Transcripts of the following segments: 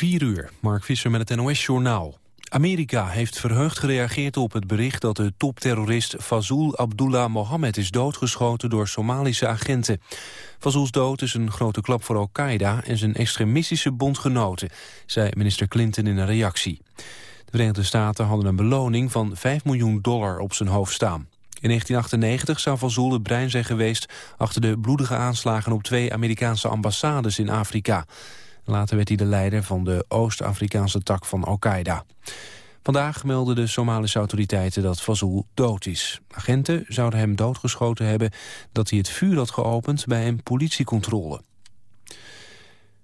4 uur, Mark Visser met het NOS-journaal. Amerika heeft verheugd gereageerd op het bericht dat de topterrorist Fazul Abdullah Mohammed is doodgeschoten door Somalische agenten. Fazul's dood is een grote klap voor Al-Qaeda en zijn extremistische bondgenoten, zei minister Clinton in een reactie. De Verenigde Staten hadden een beloning van 5 miljoen dollar op zijn hoofd staan. In 1998 zou Fazul het brein zijn geweest achter de bloedige aanslagen op twee Amerikaanse ambassades in Afrika. Later werd hij de leider van de Oost-Afrikaanse tak van Al-Qaeda. Vandaag melden de Somalische autoriteiten dat Fazul dood is. Agenten zouden hem doodgeschoten hebben dat hij het vuur had geopend bij een politiecontrole.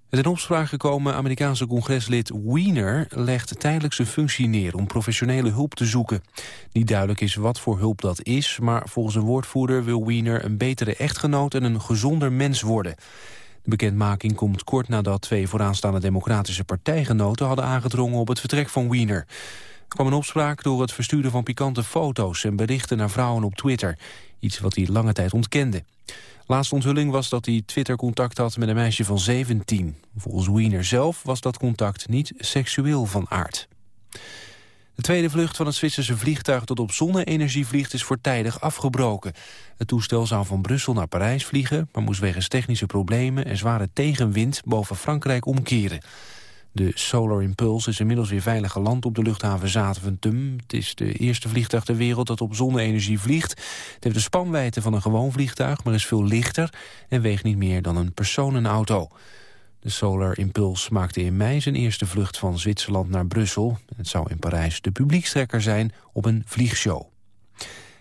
Het in opspraak gekomen Amerikaanse congreslid Wiener legt tijdelijk zijn functie neer om professionele hulp te zoeken. Niet duidelijk is wat voor hulp dat is, maar volgens een woordvoerder wil Wiener een betere echtgenoot en een gezonder mens worden. De bekendmaking komt kort nadat twee vooraanstaande democratische partijgenoten hadden aangedrongen op het vertrek van Wiener. Er kwam een opspraak door het versturen van pikante foto's en berichten naar vrouwen op Twitter. Iets wat hij lange tijd ontkende. Laatste onthulling was dat hij Twitter contact had met een meisje van 17. Volgens Wiener zelf was dat contact niet seksueel van aard. De tweede vlucht van het Zwitserse vliegtuig dat op zonne-energie vliegt is voortijdig afgebroken. Het toestel zou van Brussel naar Parijs vliegen, maar moest wegens technische problemen en zware tegenwind boven Frankrijk omkeren. De Solar Impulse is inmiddels weer veilig geland op de luchthaven Zaventem. Het is de eerste vliegtuig ter wereld dat op zonne-energie vliegt. Het heeft de spanwijdte van een gewoon vliegtuig, maar is veel lichter en weegt niet meer dan een personenauto. De Solar Impulse maakte in mei zijn eerste vlucht van Zwitserland naar Brussel. Het zou in Parijs de publiekstrekker zijn op een vliegshow.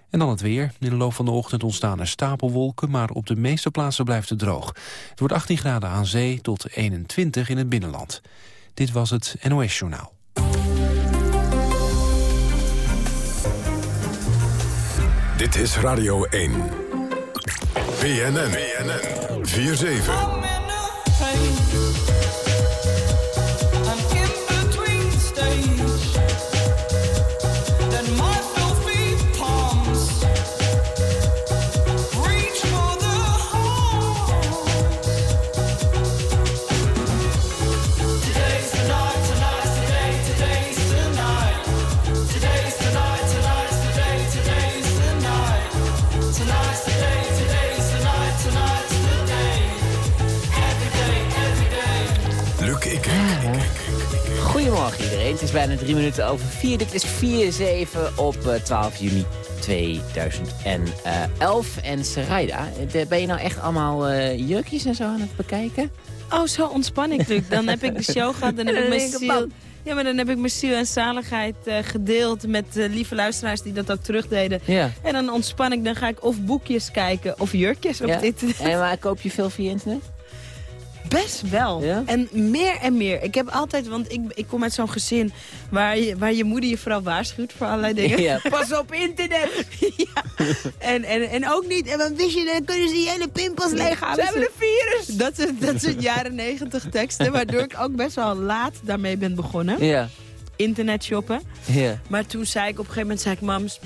En dan het weer. In de loop van de ochtend ontstaan er stapelwolken... maar op de meeste plaatsen blijft het droog. Het wordt 18 graden aan zee tot 21 in het binnenland. Dit was het NOS Journaal. Dit is Radio 1. BNN. BNN. 4-7. Goedemorgen is bijna drie minuten over vier. Dit is 4-7 op 12 eh, juni 2011. En Sarayda, ben je nou echt allemaal uh, jurkjes en zo aan het bekijken? Oh, zo ontspan ik natuurlijk. Dan heb ik de show gehad, dan heb ik mijn ziel... Ja, maar dan heb ik mijn ziel en zaligheid uh, gedeeld met uh, lieve luisteraars die dat ook terugdeden. Ja. En dan ontspan ik, dan ga ik of boekjes kijken of jurkjes op ja. dit. En maar koop je veel via internet? Best wel. En meer en meer. Ik heb altijd, want ik, ik kom uit zo'n gezin waar je, waar je moeder je vooral waarschuwt voor allerlei dingen. Ja. Pas op internet! ja. en, en, en ook niet, en wat wist je, dan kunnen ze je hele pimpels leeghalen. Ze hebben een virus! Dat is, dat zijn jaren negentig teksten, waardoor ik ook best wel laat daarmee ben begonnen. Ja. Internet shoppen. Ja. Maar toen zei ik op een gegeven moment, zei ik, mams,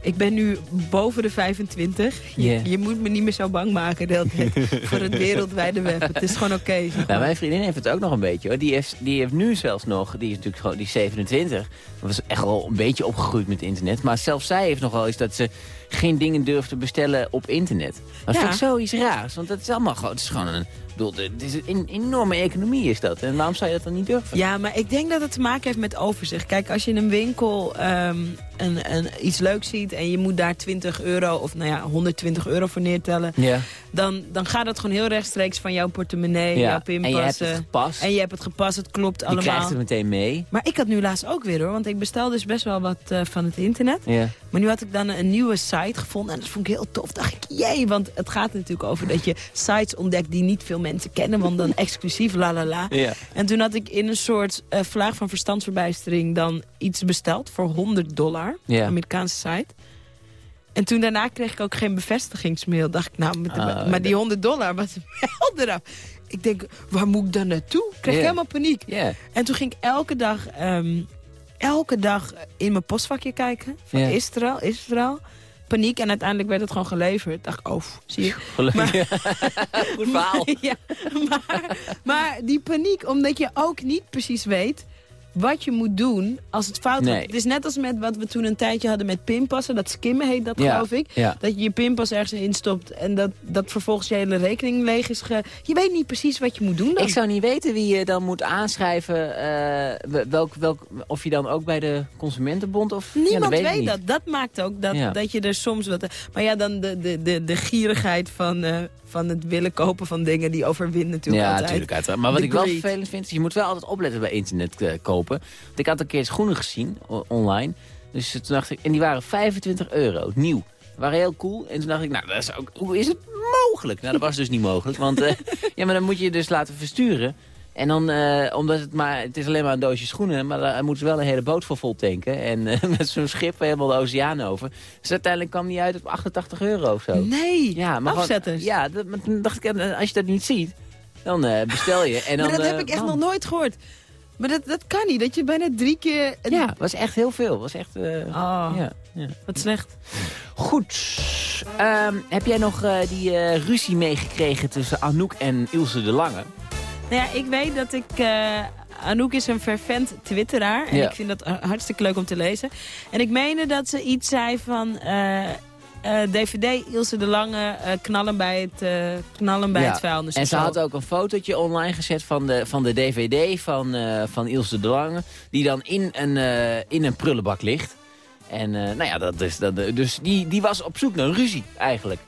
ik ben nu boven de 25. Je, je moet me niet meer zo bang maken voor het wereldwijde web. Het is gewoon oké. Okay, nou, mijn vriendin heeft het ook nog een beetje. Hoor. Die, heeft, die heeft nu zelfs nog, die is natuurlijk gewoon die 27. Dat was echt wel een beetje opgegroeid met internet. Maar zelfs zij heeft nog wel eens dat ze geen dingen durft te bestellen op internet. Dat vind ik zoiets raars. Want dat is allemaal gewoon, het is gewoon een het is een enorme economie is dat. En waarom zou je dat dan niet durven? Ja, maar ik denk dat het te maken heeft met overzicht. Kijk, als je in een winkel ehm, een, een, iets leuks ziet... en je moet daar 20 euro of nou ja, 120 euro voor neertellen... Ja. Dan, dan gaat dat gewoon heel rechtstreeks van jouw portemonnee, jouw pinpassen. En je hebt het gepast. En je hebt het gepast, het klopt allemaal. Je krijgt het meteen mee. Maar ik had nu laatst ook weer hoor, want ik bestel dus best wel wat uh, van het internet. Ja. Maar nu had ik dan een nieuwe site gevonden en dat vond ik heel tof. dacht ik, jee, want het gaat natuurlijk over dat je sites ontdekt die niet veel mensen kennen. Want dan exclusief, la la la. Ja. En toen had ik in een soort uh, vlaag van verstandsverbijstering dan iets besteld voor 100 dollar. Ja. Amerikaanse site. En toen daarna kreeg ik ook geen bevestigingsmail. Dacht ik, nou, met ah, maar die 100 dollar was wel eraf. Ik denk, waar moet ik dan naartoe? Ik kreeg helemaal paniek. Yeah. En toen ging ik elke dag, um, elke dag in mijn postvakje kijken. Van Israël, Israël. Paniek en uiteindelijk werd het gewoon geleverd. dacht ik, oh, zie je. Gelukkig. Goed verhaal. ja, maar, maar die paniek, omdat je ook niet precies weet wat je moet doen als het fout gaat. Het is net als met wat we toen een tijdje hadden met pinpassen. Dat skimmen heet dat, geloof ik. Dat je je pinpas ergens instopt en dat, dat vervolgens je hele rekening leeg is. Ge... Je weet niet precies wat je moet doen dan. Ik zou niet weten wie je dan moet aanschrijven. Uh, welk, welk, of je dan ook bij de Consumentenbond of... Niemand ja, weet, dat. Dat maakt ook dat, dat je er soms wat... Maar ja, dan de, de, de, de gierigheid van... Uh, van het willen kopen van dingen die overwint natuurlijk ja, altijd. natuurlijk uiteraard. Maar wat ik wel vervelend vind, is je moet wel altijd opletten bij internet uh, kopen. Want ik had een keer schoenen gezien online. Dus toen dacht ik, en die waren 25 euro, nieuw. waren heel cool. En toen dacht ik, nou, dat is ook, hoe is het mogelijk? Nou, dat was dus niet mogelijk. Want uh, ja, maar dan moet je je dus laten versturen. En dan, uh, omdat het maar, het is alleen maar een doosje schoenen, maar daar moeten ze wel een hele boot voor vol tanken. En uh, met zo'n schip helemaal de oceaan over. Dus uiteindelijk kwam die uit op 88 euro of zo. Nee, ja, maar afzetters. ja, dat, dacht ik, eh, als je dat niet ziet, dan uh, bestel je. En dan, maar dat heb ik echt nog nooit gehoord. Maar dat, dat kan niet, dat je bijna drie keer... Ja, was echt heel veel. Was echt, oh, ja, ja, wat slecht. Goed. Um, heb jij nog die ruzie meegekregen tussen Anouk en Ilse de Lange? Nou ja, ik weet dat ik... Uh, Anouk is een fervent twitteraar. En ik vind dat hartstikke leuk om te lezen. En ik meende dat ze iets zei van... Uh, uh, DVD Ilse de Lange knallen bij het, knallen bij het vuilnis. En ze had ook een fotootje online gezet van de, van de DVD van, van Ilse de Lange. Die dan in een, in een prullenbak ligt. En nou ja, dat is, dat, dus die, die was op zoek naar ruzie eigenlijk.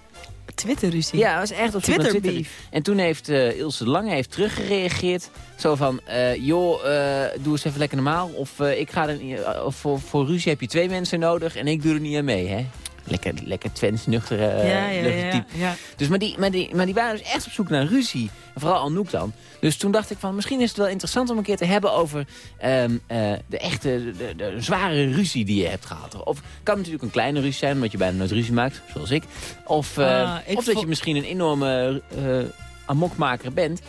Twitterruzie? Ja, dat was echt op Twitter, Twitter. En toen heeft uh, Ilse Lange heeft teruggereageerd. Zo van, uh, joh, uh, doe eens even lekker normaal. Of ik ga er, of voor, voor ruzie heb je twee mensen nodig en ik doe er niet aan mee, hè? Lekker, lekker Twents, nuchtere ja, ja, ja, type. Dus, maar, die, maar, die, maar die waren dus echt op zoek naar ruzie. En vooral Anouk dan. Dus toen dacht ik van, misschien is het wel interessant om een keer te hebben over um, uh, de echte, de, de, zware ruzie die je hebt gehad. Of kan natuurlijk een kleine ruzie zijn, omdat je bijna nooit ruzie maakt, zoals ik. Of, uh, of dat je misschien een enorme amokmaker bent.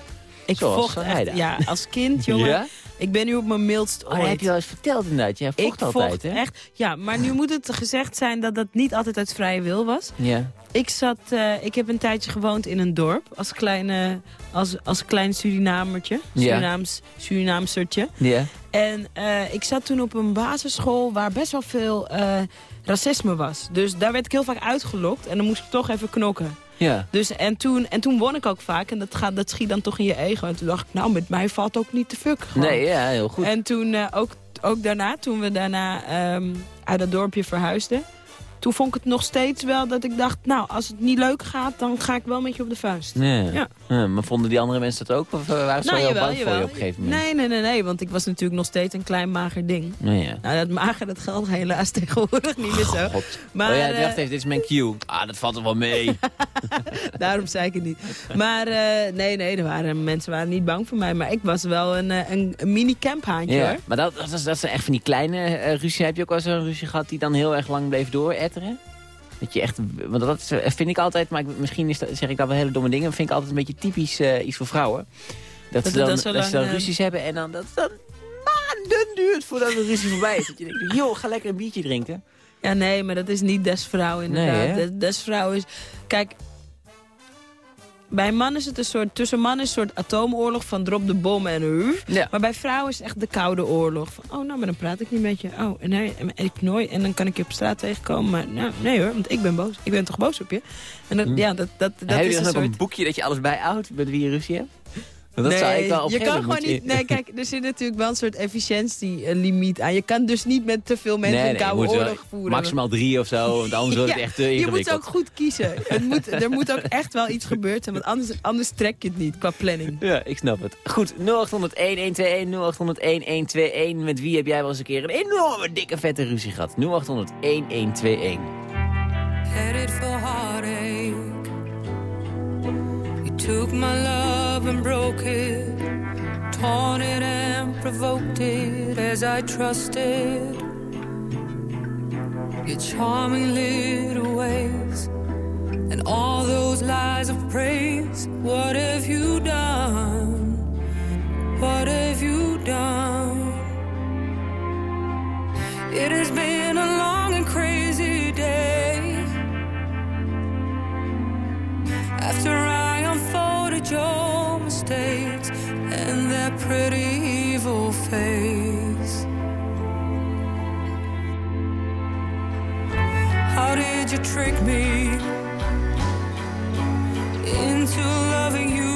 Ik vocht echt, ja, als kind, jongen. ja? Ik ben nu op mijn mildst ooit. Oh, heb je al eens verteld inderdaad. Jij vocht ik altijd, hè? echt. Ja, maar nu moet het gezegd zijn dat dat niet altijd uit vrije wil was. Ja. Ik, zat, uh, ik heb een tijdje gewoond in een dorp als, kleine, als, als klein Surinamertje. Surinaams, ja. Surinaamsertje. Ja. En uh, ik zat toen op een basisschool waar best wel veel uh, racisme was. Dus daar werd ik heel vaak uitgelokt en dan moest ik toch even knokken. Ja. Dus, en, toen, en toen won ik ook vaak. En dat, gaat, dat schiet dan toch in je ego. En toen dacht ik, nou, met mij valt ook niet te fuck. Nee, ja, heel goed. En toen uh, ook, ook daarna, toen we daarna um, uit dat dorpje verhuisden toen vond ik het nog steeds wel dat ik dacht... nou, als het niet leuk gaat, dan ga ik wel met je op de vuist. Ja. ja. Maar vonden die andere mensen dat ook? Of eh, waren ze nou, heel bang voor je op een gegeven moment? Nee, nee, nee, nee, want ik was natuurlijk nog steeds een klein mager ding. ja. Nou, dat mager, dat geldt helaas tegenwoordig niet meer zo. God. Maar, oh ja, dacht even, dit is mijn cue. Ah, dat valt er wel mee. Daarom zei ik het niet. Maar uh, nee, nee, er waren, mensen waren niet bang voor mij. Maar ik was wel een, eh, een, een mini-camphaantje, ja. hoor. Maar dat, dat, dat zijn echt van die kleine uh, ruzie. Heb je ook wel zo'n ruzie gehad die dan heel erg lang bleef door? Dat je echt, want dat vind ik altijd, maar misschien is dat, zeg ik dat wel hele domme dingen, vind ik altijd een beetje typisch uh, iets voor vrouwen. Dat, dat ze dan, dat, dat ze dan uh... ruzies hebben en dan dat het dan maanden duurt voordat de ruzie voorbij is. Dat je denkt, joh, ga lekker een biertje drinken. Ja, nee, maar dat is niet des vrouw inderdaad. Nee, des vrouw is... Kijk, bij man is het een soort, tussen mannen is een soort atoomoorlog van drop de bom en. Ja. Maar bij vrouwen is het echt de koude oorlog. Van, oh, nou, maar dan praat ik niet met je. Oh, en, nee, en ik nooit. En dan kan ik je op straat tegenkomen. Maar nou, nee hoor, want ik ben boos. Ik ben toch boos op je? En dat, hm. ja, dat, dat, dat Heb je dan een boekje dat je alles bijhoudt met wie je ruzie hebt? Dat nee, zou ik wel op je kan gewoon niet. Nee, kijk, er zit natuurlijk wel een soort efficiëntielimiet aan. Je kan dus niet met te veel mensen nee, een koude oorlog voeren. Maximaal drie of zo, want anders wordt het echt te ingewikkeld. Je moet ook goed kiezen. Het moet, er moet ook echt wel iets gebeuren zijn, want anders, anders trek je het niet qua planning. Ja, ik snap het. Goed, 0800-1121, 0800-1121. Met wie heb jij wel eens een keer een enorme dikke vette ruzie gehad? 0800-1121. Headed for heartache took my love love and broke it, torn it and provoked it as I trusted your charming little ways and all those lies of praise. What have you done? What have you done? It has been a long and crazy day after I unfolded your that pretty evil face. How did you trick me into loving you?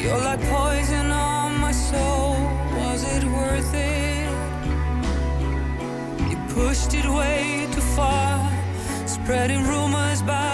You're like poison on my soul. Was it worth it? You pushed it way too far, spreading rumors about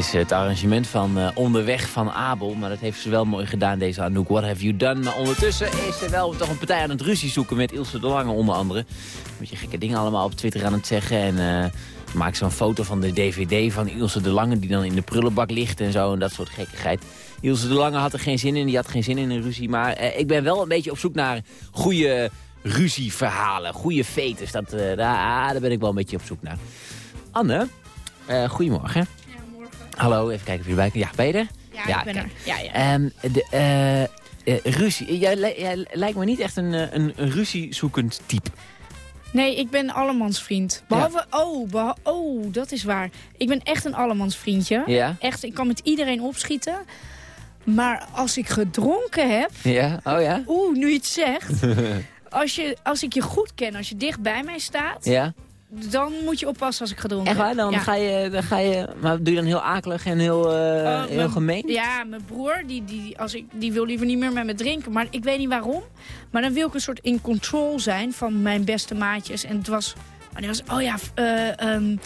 is het arrangement van eh, Onderweg van Abel. Maar dat heeft ze wel mooi gedaan, deze Anouk. What have you done? Maar ondertussen is ze wel toch een partij aan het ruzie zoeken met Ilse de Lange onder andere. Moet je gekke dingen allemaal op Twitter aan het zeggen. En uh, maakt zo'n foto van de DVD van Ilse de Lange die dan in de prullenbak ligt en zo. En dat soort gekkigheid. Ilse de Lange had er geen zin in. Die had geen zin in een ruzie. Maar uh, ik ben wel een beetje op zoek naar goede ruzieverhalen. Goede fetes. Dat, uh, daar, daar ben ik wel een beetje op zoek naar. Anne, goedemorgen. Hallo, even kijken of je erbij kan. Ja, ben je er? Ja, ja ik ben kijk. er. Ja, ja. Um, de, uh, uh, ruzie. Jij, jij, lijkt me niet echt een, een, een ruziezoekend type. Nee, ik ben allemansvriend. Behalve, ja. oh, beha oh, dat is waar. Ik ben echt een allemansvriendje. Ja? Echt, ik kan met iedereen opschieten. Maar als ik gedronken heb... Ja, oh ja? Oeh, nu je het zegt. als, je, als ik je goed ken, als je dicht bij mij staat... Ja? Dan moet je oppassen als ik gedronken Echt waar? Dan, ja. ga je, dan ga je... Maar doe je dan heel akelig en heel, uh, uh, heel gemeen? Ja, mijn broer, die, die, als ik, die wil liever niet meer met me drinken. Maar ik weet niet waarom. Maar dan wil ik een soort in control zijn van mijn beste maatjes. En het was... Was oh ja, uh, um,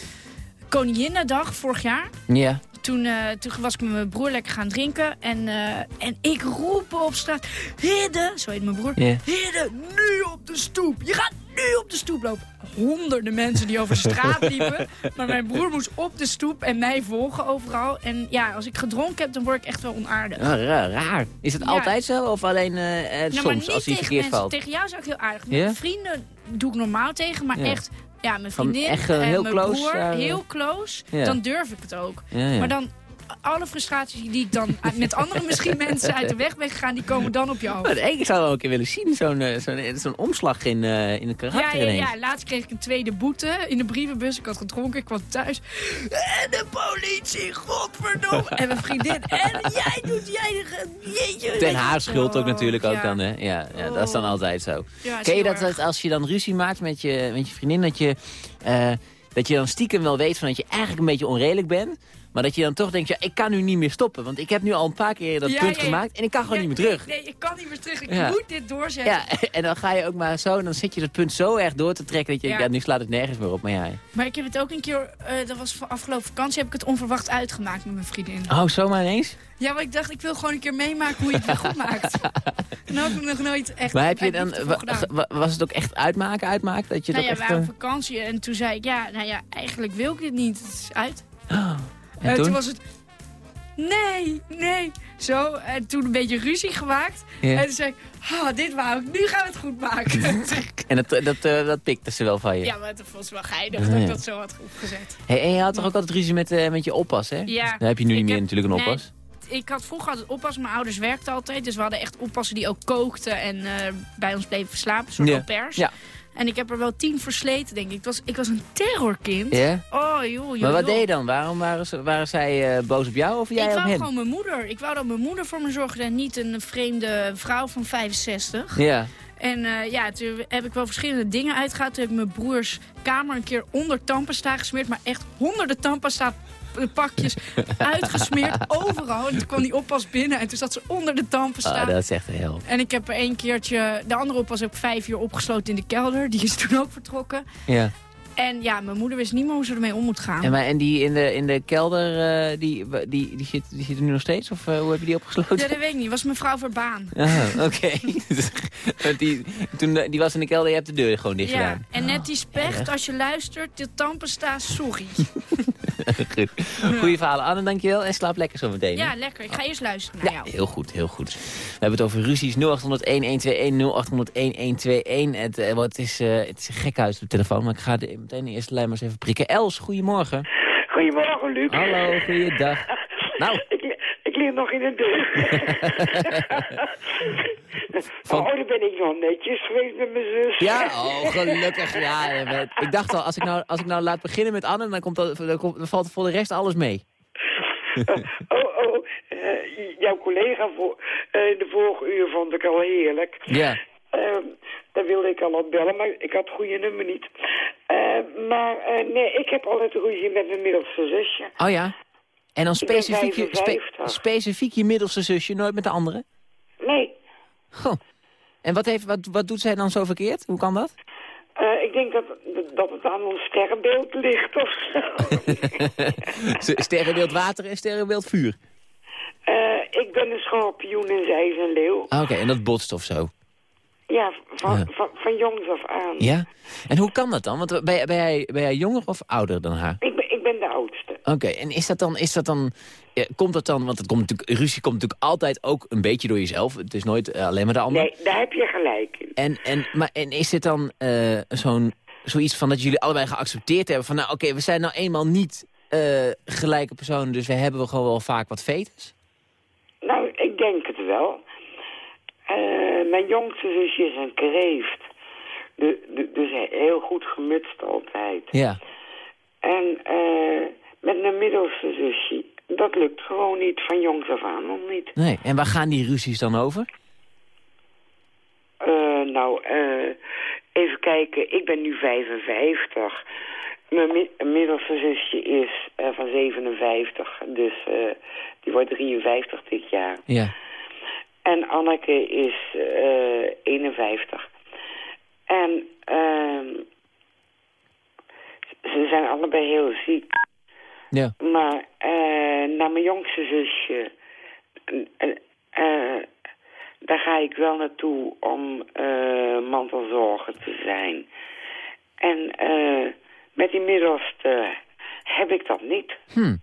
Koninginnedag vorig jaar. Ja. Toen, uh, toen was ik met mijn broer lekker gaan drinken. En, uh, en ik roep op straat. Hidde, zo heet mijn broer. Yeah. Hidde, nu op de stoep. Je gaat nu op de stoep lopen. Honderden mensen die over de straat liepen. maar mijn broer moest op de stoep en mij volgen overal. En ja, als ik gedronken heb, dan word ik echt wel onaardig. Raar, raar. Is het ja. altijd zo? Of alleen uh, nou, soms, als hij verkeerd valt? Tegen jou zou ik heel aardig. Met yeah? vrienden doe ik normaal tegen, maar ja. echt... Ja, mijn vriendin echt, en heel mijn close, broer, uh, heel close. Ja. Dan durf ik het ook. Ja, maar dan alle frustraties die ik dan met andere misschien mensen uit de weg ben gegaan, die komen dan op je hoofd. Maar ik zou wel een keer willen zien, zo'n zo'n zo omslag in, uh, in het karakter ja, ja, ja, laatst kreeg ik een tweede boete in de brievenbus. Ik had gedronken, ik kwam thuis. En de politie, godverdomme. en mijn vriendin. En jij doet, jij... Jeetje. Ten haar schuld oh, ook natuurlijk ook ja. dan, hè. Ja, ja dat is dan altijd zo. Ja, Ken je dat, dat als je dan ruzie maakt met je, met je vriendin, dat je... Uh, dat je dan stiekem wel weet van dat je eigenlijk een beetje onredelijk bent. Maar dat je dan toch denkt, ja, ik kan nu niet meer stoppen. Want ik heb nu al een paar keer dat punt gemaakt en ik kan gewoon niet meer terug. Nee, ik kan niet meer terug. Ik moet dit doorzetten. Ja, en dan ga je ook maar zo, en dan zit je dat punt zo erg door te trekken dat je, ja, nu slaat het nergens meer op. Maar ja. Maar ik heb het ook een keer, uh, dat was afgelopen vakantie, heb ik het onverwacht uitgemaakt met mijn vriendin. Oh, zomaar ineens? Ja, maar ik dacht, ik wil gewoon een keer meemaken hoe je het weer goed maakt. En dat heb ik nog nooit echt Maar heb je dan, was het ook echt uitmaken, uitmaken? Dat je nou ja, we waren op vakantie en toen zei ik, ja, nou ja, eigenlijk wil ik het niet. Het is uit. Oh, en, toen? was het, nee, nee. Zo, en toen een beetje ruzie gemaakt. En toen zei ik, oh, dit wou ik, nu gaan we het goed maken. en dat, dat, uh, dat pikte ze wel van je? Ja, maar dat vond ze wel geinig dat ik dat zo had opgezet. Hey, en je had toch ook altijd ruzie met, uh, met je oppas, hè? Ja. Dan heb je nu niet meer natuurlijk een oppas. ik had vroeger altijd oppas. Mijn ouders werkten altijd. Dus we hadden echt oppassen die ook kookten en uh, bij ons bleven slapen. Een soort ja. pers. Ja. En ik heb er wel tien versleten, denk ik. Ik was, ik was een terrorkind. Ja? Oh, joh, joh Maar wat joh. deed je dan? Waarom waren, ze, waren zij uh, boos op jou of jij ik op hen? Ik wou gewoon mijn moeder. Ik wou dat mijn moeder voor me zorgde en niet een vreemde vrouw van 65. Ja. En uh, ja, toen heb ik wel verschillende dingen uitgehaald. Toen heb ik mijn broers kamer een keer onder tandpasta gesmeerd. Maar echt honderden tandpasta pakjes uitgesmeerd overal. En toen kwam die oppas binnen en toen zat ze onder de dampen staan. Oh, dat is echt heel. En ik heb er een keertje... De andere oppas heb ik vijf uur opgesloten in de kelder. Die is toen ook vertrokken. Ja. En ja, mijn moeder wist niet meer hoe ze ermee om moet gaan. En, maar, en die in de, in de kelder, uh, die, die, die, zit, die zit er nu nog steeds? Of uh, hoe heb je die opgesloten? Ja, dat weet ik niet. was mevrouw Verbaan. Ah, oké. Okay. die, toen, die was in de kelder, je hebt de deur gewoon dicht gedaan. Ja, en net die specht, als je luistert, de staat sorry. goed. Goeie verhalen. Anne, dankjewel. En slaap lekker zo meteen. Ja, lekker. Ik ga eerst luisteren naar ja, jou. heel goed, heel goed. We hebben het over ruzies. 0800-1121, 0800-1121. Het, het, is, uh, het is een gek huis op de telefoon, maar ik ga de, meteen de eerste lijn maar eens even prikken. Els, goedemorgen. Goedemorgen, Luc. Hallo, goeiedag. nou. Ik, ik lig nog in de deur. Van... Oh, dan ben ik nog netjes geweest met mijn zus. Ja, oh, gelukkig. Ja, ik dacht al, als ik nou, als ik nou laat beginnen met Anne, dan, komt dat, dan, komt, dan valt voor de rest alles mee. oh, oh, uh, jouw collega voor, uh, de vorige uur vond ik al heerlijk. Ja. Uh, daar wilde ik al op bellen, maar ik had het goede nummer niet. Uh, maar uh, nee, ik heb altijd ruzie met mijn middelste zusje. Oh ja? En dan specifiek je, spe specifiek je middelste zusje, nooit met de andere? Nee. Goh. En wat, heeft, wat, wat doet zij dan zo verkeerd? Hoe kan dat? Uh, ik denk dat, dat het aan ons sterrenbeeld ligt of zo. sterrenbeeld water en sterrenbeeld vuur? Uh, ik ben een schorpioen en zij is een leeuw. Ah, Oké, okay, en dat botst of zo? Ja, van, ja. van, van jongs af aan. Ja? En hoe kan dat dan? Want ben, ben, jij, ben jij jonger of ouder dan haar? Ik ben, ik ben de oudste. Oké, okay, en is dat dan, is dat dan, ja, komt dat dan, want het komt natuurlijk, ruzie komt natuurlijk altijd ook een beetje door jezelf. Het is nooit uh, alleen maar de ander. Nee, daar heb je gelijk in. En, en, maar, en is dit dan uh, zo'n, zoiets van dat jullie allebei geaccepteerd hebben van, nou oké, okay, we zijn nou eenmaal niet uh, gelijke personen, dus we hebben gewoon wel vaak wat vetes? Nou, ik denk het wel. Uh, mijn jongste zusje is een kreeft. De, de, dus heel goed gemutst altijd. Ja. En uh, met mijn middelste zusje, dat lukt gewoon niet van jongs af aan nog niet. Nee, en waar gaan die ruzies dan over? Uh, nou, even kijken, ik ben nu 55. Mijn mi middelste zusje is van 57, dus die wordt 53 dit jaar. Ja. En Anneke is uh, 51. En uh, ze zijn allebei heel ziek. Ja. Maar uh, naar mijn jongste zusje... Uh, daar ga ik wel naartoe om mantelzorger te zijn. En met die middelste heb ik dat niet. Hm.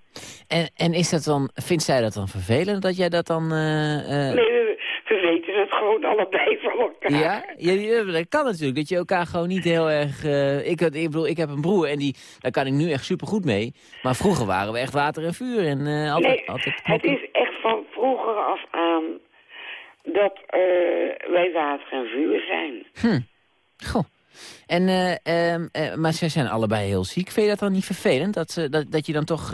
En, en is dat dan, vindt zij dat dan vervelend dat jij dat dan... Uh, uh... Nee, we, we, weten het gewoon allebei van elkaar. Ja? ja, dat kan natuurlijk, dat je elkaar gewoon niet heel erg... Uh, ik, ik bedoel, ik heb een broer en die, daar kan ik nu echt supergoed mee. Maar vroeger waren we echt water en vuur. En, altijd, nee, altijd het is echt van vroeger af aan dat wij water en vuur zijn. Hm. Goh. En, uh, uh, uh, maar ze zijn allebei heel ziek. Vind je dat dan niet vervelend? Dat, ze, dat, dat je dan toch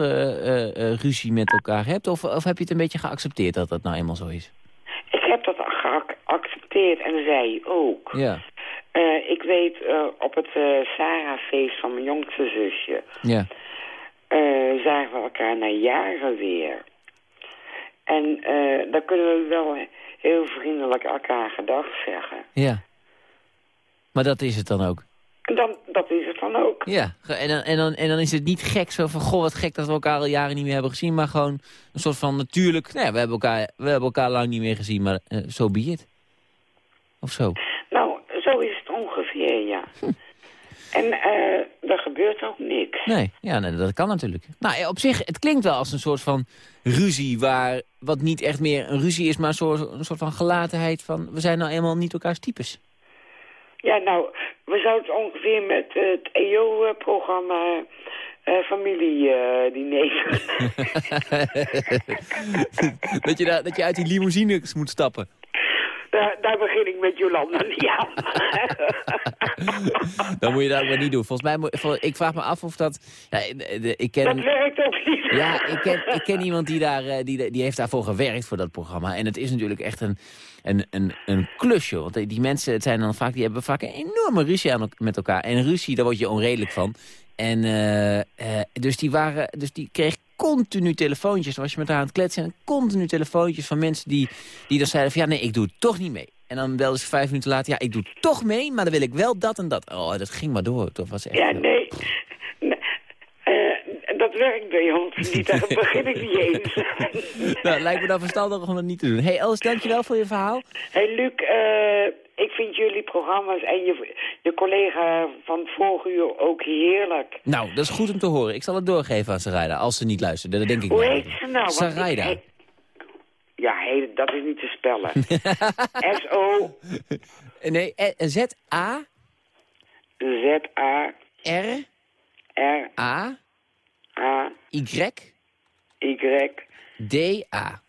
ruzie met elkaar hebt? Of, of heb je het een beetje geaccepteerd dat dat nou eenmaal zo is? Ik heb dat geaccepteerd en zij ook. Ja. Ik weet op het Sarah-feest van mijn jongste zusje... Ja. zagen we elkaar na jaren weer. En dan kunnen we wel heel vriendelijk elkaar gedag zeggen. Ja. Maar dat is het dan ook? Dan, dat is het dan ook. Ja, en dan, en, dan, en dan is het niet gek zo van... goh, wat gek dat we elkaar al jaren niet meer hebben gezien... maar gewoon een soort van natuurlijk... Nou ja, we, hebben elkaar, we hebben elkaar lang niet meer gezien, maar zo uh, so be it. Of zo. Nou, zo is het ongeveer, ja. Hm. En uh, er gebeurt ook niks. Nee, ja, nee, dat kan natuurlijk. Nou, op zich, het klinkt wel als een soort van ruzie... waar wat niet echt meer een ruzie is... maar een soort, een soort van gelatenheid van... we zijn nou eenmaal niet elkaars types. Ja, nou, we zouden het ongeveer met het EO-programma... Uh, familie uh, diner. dat, je daar, dat je uit die limousine moet stappen. Daar, daar, begin ik met Jolanda niet aan. Dan moet je dat maar niet doen. Volgens mij, ik vraag me af of dat... Ja, ik ken, dat werkt ook niet. Ja, ik ken, ik ken iemand die, daar, eh, die, die heeft daarvoor gewerkt voor dat programma. En het is natuurlijk echt een, een, een, een klusje. Want die mensen het zijn dan vaak, die hebben vaak een enorme ruzie aan, met elkaar. En ruzie, daar word je onredelijk van. En uh, uh, dus, die waren, dus die kreeg continu telefoontjes. Dan was je met haar aan het kletsen. En continu telefoontjes van mensen die, die dan zeiden van... ja, nee, ik doe het toch niet mee. En dan belden ze vijf minuten later... ja, ik doe het toch mee, maar dan wil ik wel dat en dat. Oh, dat ging maar door. Dat was echt... Ja, nee. Werkt bij ons niet. Daar begin ik niet eens. nou, lijkt me dan verstandig om dat niet te doen. hey, Els, dankjewel voor je verhaal. hey, Luc, uh, ik vind jullie programma's en je, je collega van het vorige uur ook heerlijk. Nou, dat is goed om te horen. Ik zal het doorgeven aan Sarayda, als ze niet luistert. Dat denk ik Hoe heet ze nou? Sarayda. Ja, hey, dat is niet te spellen. S-O... Nee, Z-A... Z-A... R... R... A... A... Y... Y... D-A.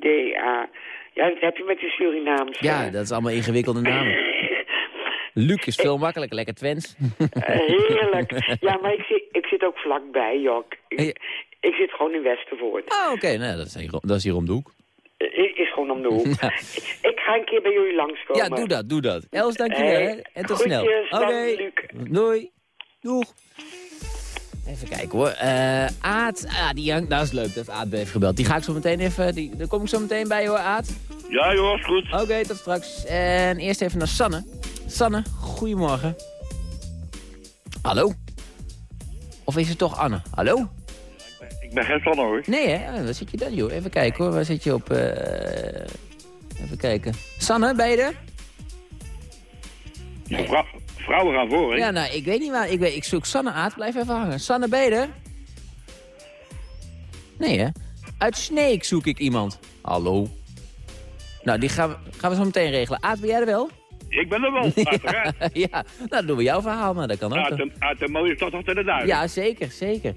D-A... Ja, dat heb je met die Surinaams. Ja, dat is allemaal ingewikkelde namen. Luc is veel makkelijker, lekker Twents. Heerlijk. Ja, maar ik zit, ik zit ook vlakbij, Jok. Ik, ik zit gewoon in Westervoort. Oh, oké. Nou, dat, is hier, dat is hier om de hoek. Is gewoon om de hoek. Ja. Ik ga een keer bij jullie langskomen. Ja, doe dat, doe dat. Els, dankjewel. Hey, en tot snel. Oké. Okay. Doei. Doeg. Even kijken hoor. Uh, Aad, ah, die hangt, nou is leuk dat Aad heeft gebeld. Die ga ik zo meteen even, die, daar kom ik zo meteen bij hoor, Aad. Ja joh, is goed. Oké, tot straks. En eerst even naar Sanne. Sanne, goedemorgen. Hallo? Of is het toch Anne? Hallo? Ik ben geen Sanne hoor. Nee hè? Oh, waar zit je dan joh? Even kijken hoor, waar zit je op? Uh... Even kijken. Sanne, ben je er? Vrouwen gaan voor, hè? Ja, nou, ik weet niet waar. Ik, weet, ik zoek Sanne Aad. Blijf even hangen. Sanne, ben je er? Nee, hè? Uit Sneek zoek ik iemand. Hallo? Nou, die gaan we, gaan we zo meteen regelen. Aad, ben jij er wel? Ik ben er wel, uiteraard. ja, nou, dan doen we jouw verhaal, maar dat kan ook. Uit de, uit de mooie stad achter de duinen. Ja, zeker, zeker.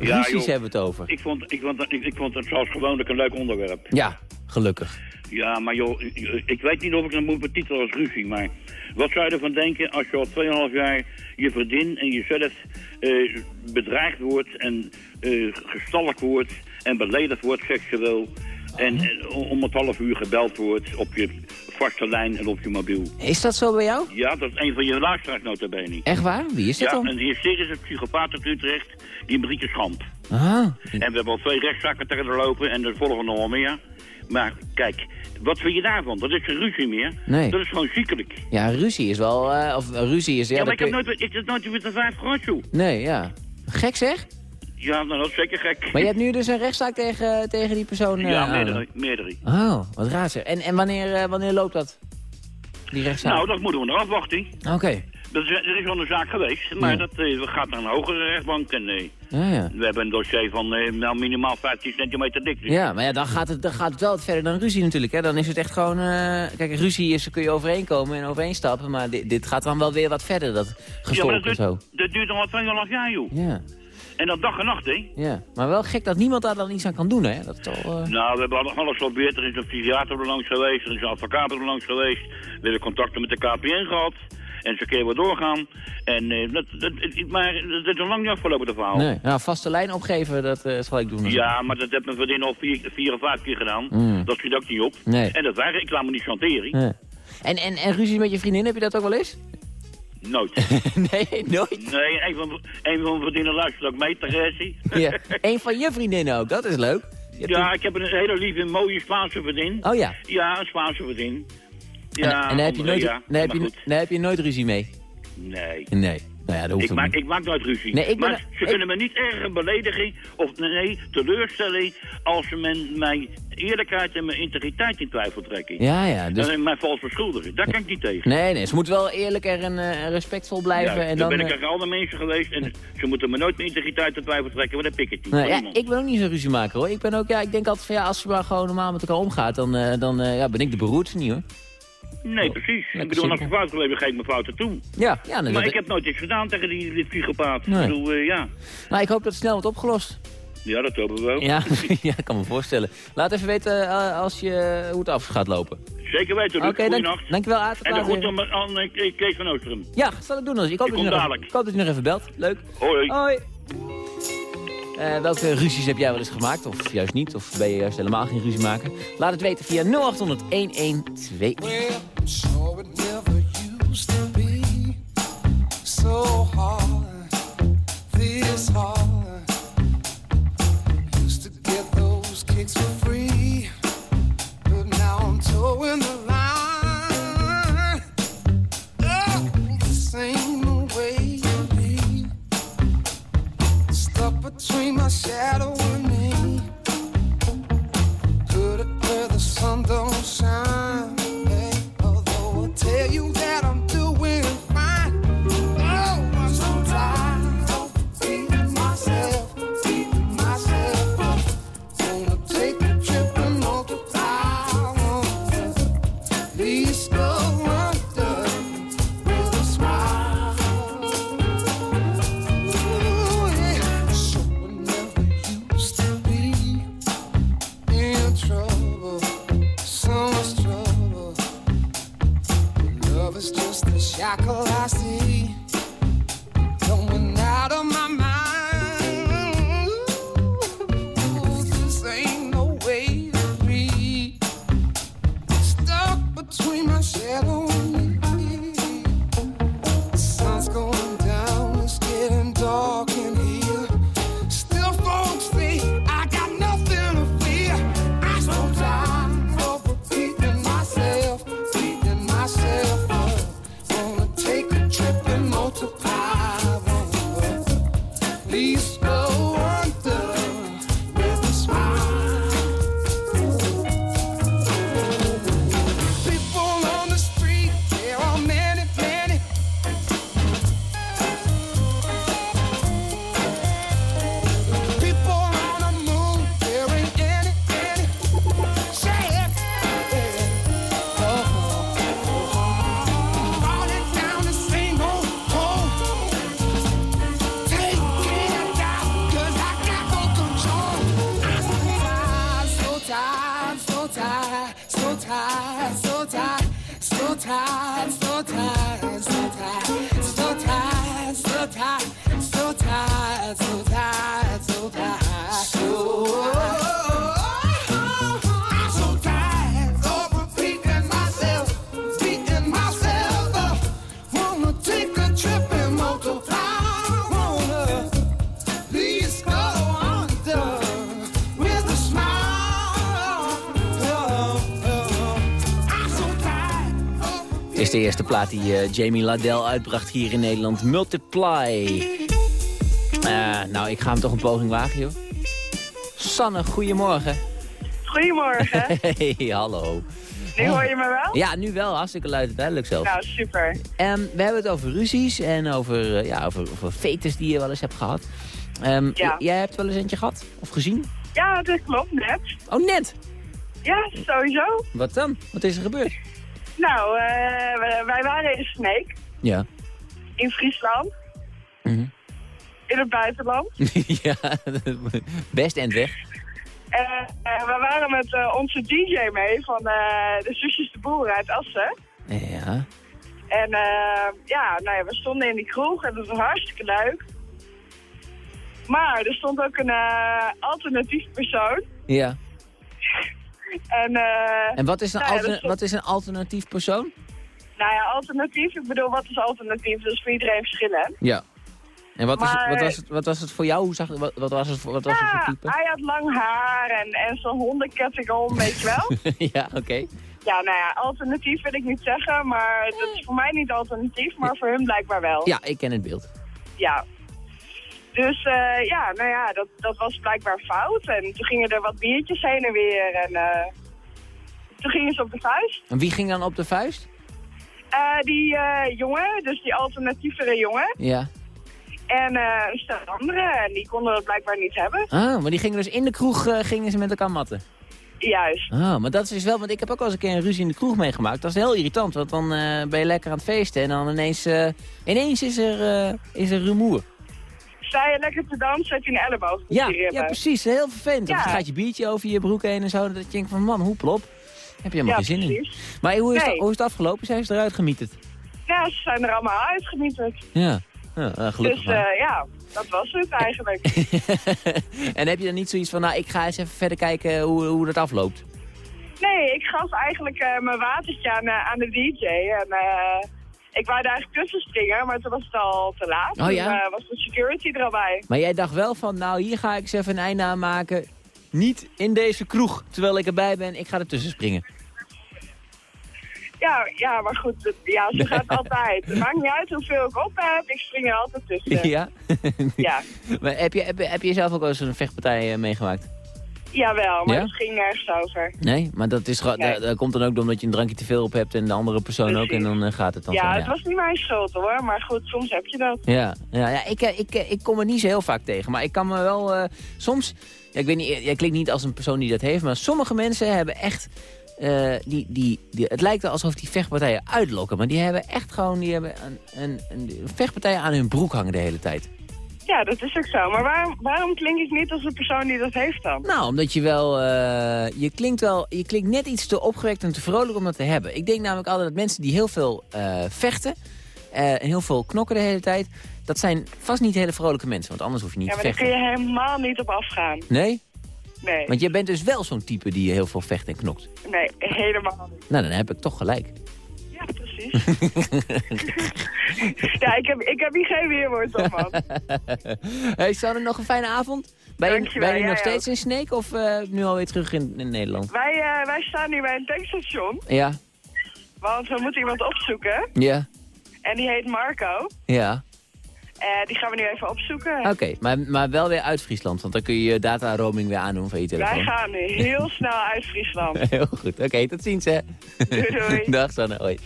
Ja, Ruzies hebben we het over. Ik vond, ik, vond, ik, ik vond het zoals gewoonlijk een leuk onderwerp. Ja, gelukkig. Ja, maar joh, ik, weet niet of ik het moet betitelen als ruzie, maar... Wat zou je ervan denken als je al 2,5 jaar je vriendin en jezelf uh, bedreigd wordt en uh, gestalkt wordt en beledigd wordt seksueel... En uh, om het half uur gebeld wordt op je vaste lijn en op je mobiel. Is dat zo bij jou? Ja, dat is een van je luisteraars notabene. Echt waar? Wie is dat ja, dan? Ja, een psychopaat uit Utrecht, die Marieke Schamp. Ah. En we hebben al twee rechtszaken tegen lopen en er volgen nog wel meer. Maar kijk, wat vind je daarvan? Dat is geen ruzie meer. Nee. Dat is gewoon ziekelijk. Ja, ruzie is wel... Uh, of uh, ruzie is... Ja, ja maar ik heb, nooit, ik heb nooit met een vijf gehad, joh. Nee, ja. Gek zeg? Ja, nou, dat is zeker gek. Maar je hebt nu dus een rechtszaak tegen, tegen die persoon... Uh, ja, meerdere, meerdere. Oh, wat raar zeg. En, en wanneer, wanneer loopt dat? Die rechtszaak? Nou, dat moeten we nog afwachten. Oké. Okay. Er is wel een zaak geweest, maar ja. dat uh, gaat naar een hogere rechtbank. En, uh, ja, ja. We hebben een dossier van uh, nou, minimaal 15 centimeter dik. Dus. Ja, maar ja, dan gaat, het, dan gaat het wel wat verder dan ruzie natuurlijk. Hè? Dan is het echt gewoon... kijk, ruzie is, kun je overeenkomen en overeenstappen. Maar dit, dit gaat dan wel weer wat verder, dat gestolk en zo. Dat duurt nog wel 2,5 jaar, joh. Ja. En dat dag en nacht, hè? Ja, maar wel gek dat niemand daar dan iets aan kan doen, hè? Dat uh... Nou, we hebben alles geprobeerd. Er is een psychiater er langs geweest, er is een advocaat er langs geweest. We hebben contacten met de KPN gehad. En ze keer weer doorgaan. En, uh, dat, dat, maar dat is nog lang niet afgelopen, de verhaal. Nee, nou, vaste lijn opgeven, dat uh, zal ik doen. Ja, maar dat heb mijn vriendin al vier, vier of vijf keer gedaan. Mm. Dat schiet ook niet op. Nee. En dat eigenlijk, ik laat me niet chanteren. Nee. En, en, en ruzie met je vriendin, heb je dat ook wel eens? Nooit. nee, nooit? Nee, een van, een van mijn vriendinnen luistert ook mee, Therese. ja, een van je vriendinnen ook, dat is leuk. Ja, ik heb een hele lieve, mooie Spaanse vriendin. Oh ja? Ja, een Spaanse vriendin. Ja, en, heb, je nooit, ja, heb je, heb je nooit ruzie mee? Nee. Nee. Nou ja, dat hoeft ik, maak, niet. ik maak nooit ruzie. Nee, ik ben, maar ze kunnen me niet erg belediging of nee, teleurstelling als ze men mijn eerlijkheid en mijn integriteit in twijfel trekken. Ja, ja. Dus... En mij vals beschuldigen. Daar kan ik niet tegen. Nee, nee. Ze moeten wel eerlijk en uh, respectvol blijven. Ja, en dan, dan ben ik tegen alle mensen geweest en ze moeten me nooit mijn integriteit in twijfel trekken, want dan pik ik niet. Nee, ja, ik ben ook niet zo ruzie maken hoor. Ik ben ook, ja, ik denk altijd van ja, als ze maar gewoon normaal met elkaar omgaat, dan, uh, dan uh, ja, ben ik de beroerdste niet hoor. Nee, precies. ik bedoel, als ik fout geleven, geef ik mijn fouten toe. Ja, ja. Nee, maar ik heb nooit iets gedaan tegen die, die psychopaat. Nee. Ik bedoel, uh, ja. Nou, ik hoop dat het snel wordt opgelost. Ja, dat hopen we ook. Ja, ja ik kan me voorstellen. Laat even weten uh, als je, hoe het af gaat lopen. Zeker weten, Oké, okay, dank, dankjewel, Aad. En dan goed aan, aan, Kees van Oostrum. Ja, zal ik doen. Ik hoop, ik dat je, nog even, ik hoop dat je nog even belt. Leuk. Hoi. Hoi. Uh, welke ruzies heb jij wel eens gemaakt? Of juist niet? Of ben je juist helemaal geen ruzie maken? Laat het weten via 0800 1121. Well, sure it never used to be so hard, this hard. Plaat die uh, Jamie Ladell uitbracht hier in Nederland. Multiply. Uh, nou, ik ga hem toch een poging wagen, joh. Sanne, goedemorgen. Goedemorgen. Hey, hallo. Nu hoor je me wel? Ja, nu wel. Hartstikke luid en duidelijk zelfs. Nou, super. Um, we hebben het over ruzies en over, uh, ja, over, over fetes die je wel eens hebt gehad. Um, ja. Jij hebt wel eens eentje gehad of gezien? Ja, dat klopt, net. Oh, net? Ja, sowieso. Wat dan? Wat is er gebeurd? Nou, uh, wij waren in Sneek. Ja. In Friesland. Mm -hmm. In het buitenland. ja, best en weg. Uh, uh, we waren met uh, onze DJ mee van de Zusjes de Boer uit Assen. Ja. En ja, nou ja, we stonden in die kroeg en dat was hartstikke leuk. Maar er stond ook een alternatief persoon. Ja. En, en wat is een, nou ja, wat is een alternatief persoon? Nou ja, alternatief. Ik bedoel, wat is alternatief? Dat is voor iedereen verschillend. Ja. En wat, is het, wat, was, het, wat was het voor jou? Hoe zag, wat, wat was het voor, wat was het voor type? hij had lang haar en, en zo'n hondenketting om, weet je wel. ja, oké. Ja, nou ja, alternatief wil ik niet zeggen, maar dat is voor mij niet alternatief, maar voor hun blijkbaar wel. Ja, ik ken het beeld. Ja. Dus eh, ja, nou ja, dat, dat was blijkbaar fout. En toen gingen er wat biertjes heen en weer en eh, toen gingen ze op de vuist. En wie ging dan op de vuist? Eh, die jongen, dus die alternatievere jongen. Ja. En een stel anderen, en die konden dat blijkbaar niet hebben. Ah, maar die gingen dus in de kroeg gingen ze met elkaar matten. Juist. Ah, maar dat is dus wel, want ik heb ook wel eens een keer een ruzie in de kroeg meegemaakt. Dat is heel irritant, want dan ben je lekker aan het feesten en dan ineens, ineens is er, is er rumoer. Sta je lekker te dansen, zet je een elleboog Ja, ribben. ja, precies. Heel vervelend. Ja. Dan gaat je biertje over je broek heen en zo. Dat je denkt van, man, hoe plop. Heb je helemaal Ja, geen zin in. precies. Maar hoe is, Nee. het, hoe is het afgelopen? Zijn ze eruit gemieterd? Ja, ze zijn er allemaal uitgemieterd. Ja, ja eh, gelukkig Dus eh, ja, dat was het eigenlijk. en heb je dan niet zoiets van, nou, ik ga eens even verder kijken hoe, hoe dat afloopt? Nee, ik gaf eigenlijk eh, mijn watertje aan, eh, aan de DJ. En eh, ik wou daar eigenlijk tussen springen, maar toen was het al te laat. Oh ja? Toen eh, was de security er al bij. Maar jij dacht wel van, nou, hier ga ik eens even een einde aan maken. Niet in deze kroeg, terwijl ik erbij ben. Ik ga ertussen springen. Ja, ja, maar goed, het- ja, zo gaat het altijd. Het maakt niet uit hoeveel ik op heb, ik spring er altijd tussen. Ja? Ja, maar heb je, heb, je- heb je zelf ook wel eens een vechtpartij eh, meegemaakt? Jawel, maar Ja? het ging nergens over. Nee, maar dat, is, gewoon- Nee. dat, dat komt dan ook omdat je een drankje te veel op hebt en de andere persoon ook. En dan eh, gaat het dan Ja, zo. het was niet mijn schuld hoor, maar goed, soms heb je dat. Ja, ja, ja ik, eh, ik, eh, ik kom er niet zo heel vaak tegen. Maar ik kan me wel soms... Ja, ik weet niet, jij klinkt niet als een persoon die dat heeft. Maar sommige mensen hebben echt... die, die, die, het lijkt wel alsof die vechtpartijen uitlokken. Maar die hebben echt gewoon die hebben een, een, een vechtpartij aan hun broek hangen de hele tijd. Ja, dat is ook zo. Maar waarom, waarom klink ik niet als een persoon die dat heeft dan? Nou, omdat je wel... eh, je, klinkt wel je klinkt net iets te opgewekt en te vrolijk om dat te hebben. Ik denk namelijk altijd dat mensen die heel veel eh, vechten... eh, en heel veel knokken de hele tijd... dat zijn vast niet hele vrolijke mensen. Want anders hoef je niet Ja, te maar daar vechten. kun je helemaal niet op afgaan. Nee? Nee, Want jij bent dus wel zo'n type die heel veel vecht en knokt. nee, helemaal niet. Nou, dan heb ik toch gelijk. Ja, precies. ja, ik heb, ik heb hier geen weerwoord op, man. hey, Sanne, nog een fijne avond. Ben je, ben je nog steeds in Sneek of eh, nu alweer terug in, in Nederland? Wij, eh, wij staan nu bij een tankstation, Ja, want we moeten iemand opzoeken. ja, En die heet Marco. ja. Eh, die gaan we nu even opzoeken. Oké, maar, maar wel weer uit Friesland, want dan kun je je data roaming weer aandoen van je telefoon. Wij gaan nu heel snel uit Friesland. Heel goed, oké, tot ziens hè. Doei, doei. Dag Sanne, hoi.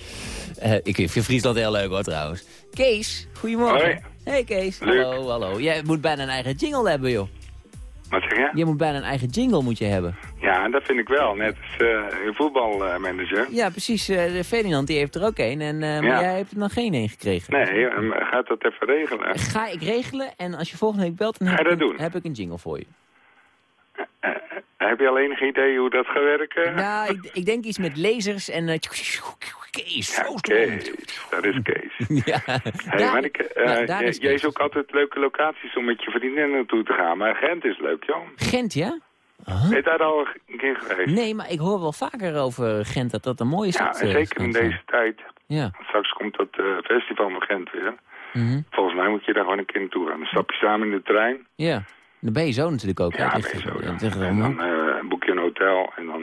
Eh, ik vind Friesland heel leuk hoor trouwens. Kees, goedemorgen. Hoi. Hey Kees, Leuk. hallo, hallo. Jij moet bijna een eigen jingle hebben joh. Wat zeg je? Je moet bijna een eigen jingle moet je hebben. Ja, dat vind ik wel. Net als een voetbalmanager. Ja, precies. eh, Ferdinand die heeft er ook een. En, eh, maar Ja. jij hebt er nog geen een gekregen. Nee, gaat dat even regelen? Ga ik regelen en als je volgende week belt, dan heb, ik, een, doen? heb ik een jingle voor je. Heb je al enig idee hoe dat gaat werken? Nou, ik, ik denk iets met lasers en... Kees, Ja, zo Kees. Dat is Kees. Ja, Hey, daar- maar ik, nou, daar jij- is zoekt altijd leuke locaties om met je vriendin naartoe te gaan. Maar Gent is leuk, joh. Gent, ja? Ben je daar al een keer geweest? Nee, maar ik hoor wel vaker over Gent dat dat een mooie Ja, stad en eh, zeker in te deze tijd. Ja. Straks komt dat eh, festival van Gent weer. mhm. Volgens mij moet je daar gewoon een keer naartoe gaan. Dan stap je samen in de trein. ja. Dan ben je zo natuurlijk ook. Ja, ben je zo, ja. En dan eh, boek je een hotel en dan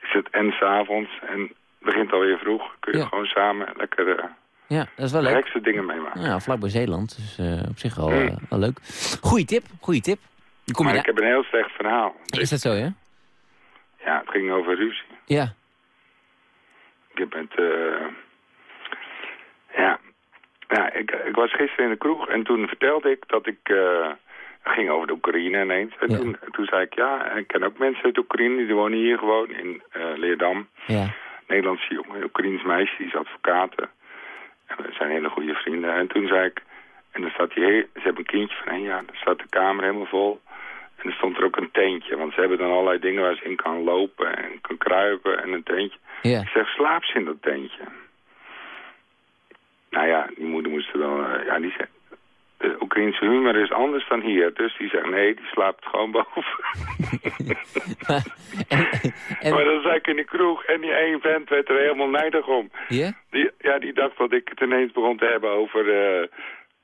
is het en s'avonds en het begint alweer vroeg. Kun je Ja. gewoon samen lekker eh, Ja, dat is wel de leuk. dingen meemaken. Ja, vlak bij Zeeland. Dus eh, op zich wel, Mm. eh, wel leuk. Goeie tip, goeie tip. Kom maar ik heb een heel slecht verhaal. Is dat zo, ja? Ja, het ging over ruzie. Ja. Ik heb met... eh, ja, ja ik, ik was gisteren in de kroeg en toen vertelde ik dat ik... het ging over de Oekraïne ineens. En Ja. toen, toen zei ik, ja, ik ken ook mensen uit Oekraïne, die wonen hier gewoon in eh, Leerdam. Ja. Nederlandse jongen, een Oekraïens meisje, die is advocaten. En we zijn hele goede vrienden. En toen zei ik, en dan staat hij, ze hebben een kindje van één jaar, dan staat de kamer helemaal vol. En er stond er ook een teentje, want ze hebben dan allerlei dingen waar ze in kan lopen en kan kruipen en een teentje. Ja. Ik zeg, slaap ze in dat teentje? Nou ja, die moeder moest er wel, eh, ja, die zei, de Oekraïnse humor is anders dan hier. Dus die zegt, nee, die slaapt gewoon boven. Maar dan zat ik in de kroeg en die één vent werd er helemaal nijdig om. Ja? Die, ja, die dacht dat ik het ineens begon te hebben over eh,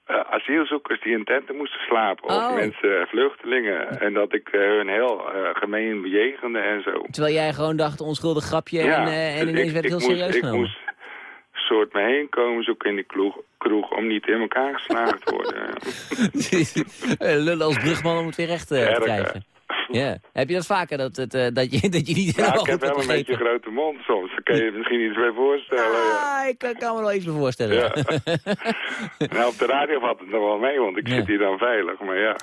asielzoekers die in tenten moesten slapen. Of Oh. mensen, eh, vluchtelingen. En dat ik eh, hun heel eh, gemeen bejegende en zo. Terwijl jij gewoon dacht, onschuldig grapje en, eh, en dus ineens ik- werd ik heel moest- serieus Ik genomen. moest soort me heen komen zoeken in die kroeg, kroeg om niet in elkaar geslagen te worden. Eh, Lullen als brugman om het weer recht eh, te krijgen. Ja. Heb je dat vaker, dat, het, eh, dat, je, dat je niet Ja, ik heb wel een beetje een grote mond soms. Daar kun je je misschien iets bij voorstellen. ja. Ah, ik kan, kan me wel iets bij voorstellen. Ja. Nou, op de radio valt het nog wel mee, want ik Ja. zit hier dan veilig. Maar ja.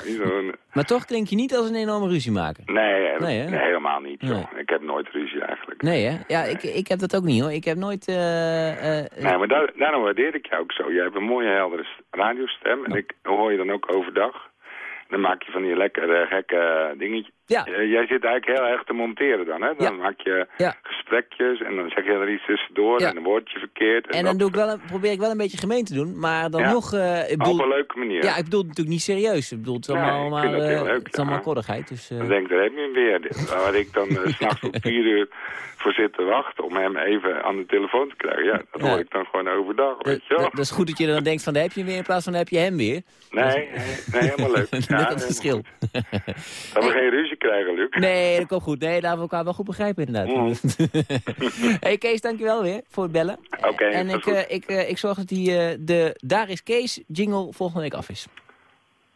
Maar toch klink je niet als een enorme ruziemaker. Nee, Nee, nee, helemaal niet. Nee. Ik heb nooit ruzie eigenlijk. Nee, hè? Ja, ik, ik heb dat ook niet, hoor. Ik heb nooit... eh, eh, Nee, maar daar, daarom waardeer ik jou ook zo. Jij hebt een mooie, heldere radiostem. En ik hoor je dan ook overdag. Dan maak je van die lekkere, gekke dingetjes. Ja. Eh, jij zit eigenlijk heel erg te monteren dan, hè? Dan Ja. maak je Ja. gesprekjes en dan zeg je er iets tussendoor Ja. en een woordje verkeerd. En, En dan doe ik wel een, probeer ik wel een beetje gemeen te doen, maar dan nog... eh, ik Op bedoel, een leuke manier. ja, ik bedoel het natuurlijk niet serieus. Ik bedoel, het is allemaal, maar, heel eh, leuk, het is allemaal ja. koddigheid. Dus, Dan denk ik, daar heb je hem weer. Dit- Waar ik dan s s'nachts om vier uur voor zit te wachten om hem even aan de telefoon te krijgen. Ja, dat hoor ik dan gewoon overdag, weet dat, je wel. dat- dat is goed dat je dan denkt van, daar heb je hem weer in plaats van, daar heb je hem weer. Nee, nee, nee, helemaal leuk. Dat helemaal verschil. Dat we geen ruzie krijgen, Luc. Nee, dat komt goed. Nee, laten we elkaar wel goed begrijpen inderdaad. Mm. hey Kees, dankjewel weer voor het bellen. Oké, en ik, eh, ik, eh, ik zorg dat die, eh, de Daar is Kees jingle volgende week af is.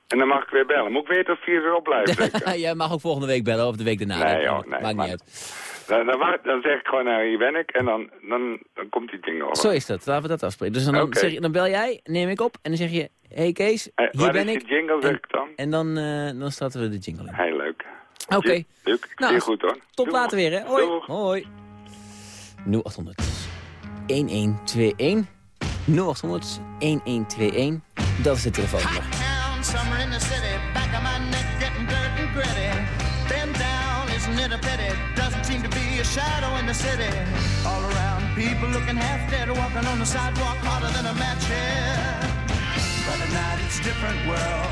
En dan mag ik weer bellen. Moet ik weer tot vier uur op zeker? Jij mag ook volgende week bellen of de week daarna. Nee, joh, maakt- nee, Maakt maar- niet uit. Dan, dan, zeg ik gewoon, nou, hier ben ik. En dan, dan, dan komt die jingle. Zo is dat, laten we dat afspreken. Dus dan, zeg je, dan bel jij, neem ik op en dan zeg je... Hey Kees, hier ben ik. die jingle, zeg en, ik dan? En dan, dan starten we de jingle in. Heel leuk. Oké. Ik Nou, goed hoor. Tot Doeg. later weer, hè. Hoi. Doeg. Hoi. 0800 1121 0800 1121 Dat is de telefoonnummer. Town, summer in the city, back of my neck getting dirt and gritty. Been down, isn't it a pity? Doesn't seem to be a shadow in the city. All around, people looking half dead, walking on the sidewalk harder than a match head. But at night it's a different world.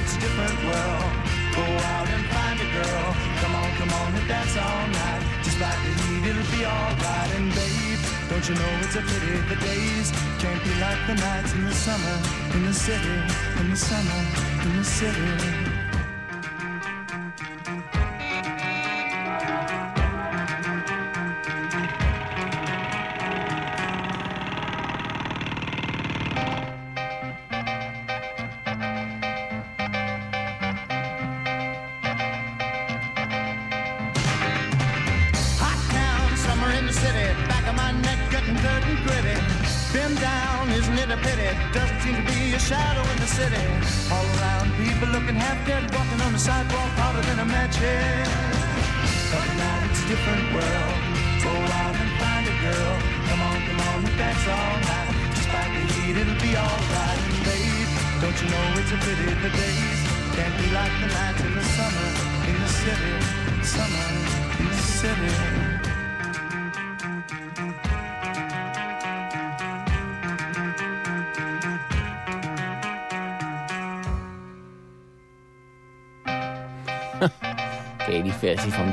It's a different world. Go out and find a girl. Come on, come on and dance all night. Despite the heat, it'll be alright. And babe, don't you know it's a pity the days can't be like the nights in the summer, in the city, in the summer, in the city.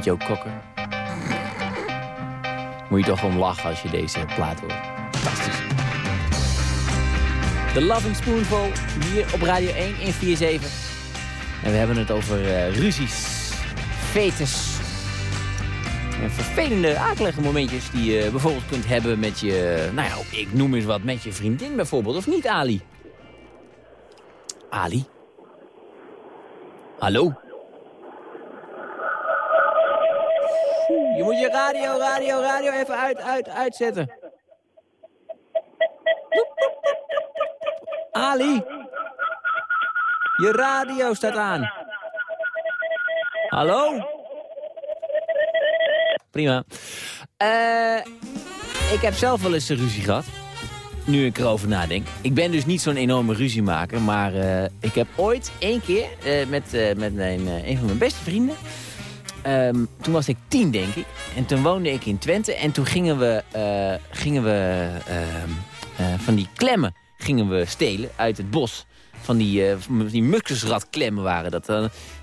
Cocker? Moet je toch om lachen als je deze plaat hoort. Fantastisch. De Loving Spoonful hier op Radio 1 in 47. En we hebben het over eh, ruzies, fetes. En vervelende, akelige momentjes die je bijvoorbeeld kunt hebben met je... Nou ja, ik noem eens wat, met je vriendin bijvoorbeeld. Of niet, Ali? Ali? Hallo? Je moet je radio, radio, radio even uit, uit, uitzetten. Ali? Je radio staat aan. Hallo? Prima. Eh, ik heb zelf wel eens een ruzie gehad. Nu ik erover nadenk. Ik ben dus niet zo'n enorme ruziemaker. Maar eh, ik heb ooit één keer eh, met, met mijn, een van mijn beste vrienden... Ehm, toen was ik tien, denk ik. En toen woonde ik in Twente. En toen gingen we, eh, gingen we ehm, eh, van die klemmen gingen we stelen uit het bos. Van die, eh, die muskusratklemmen waren dat.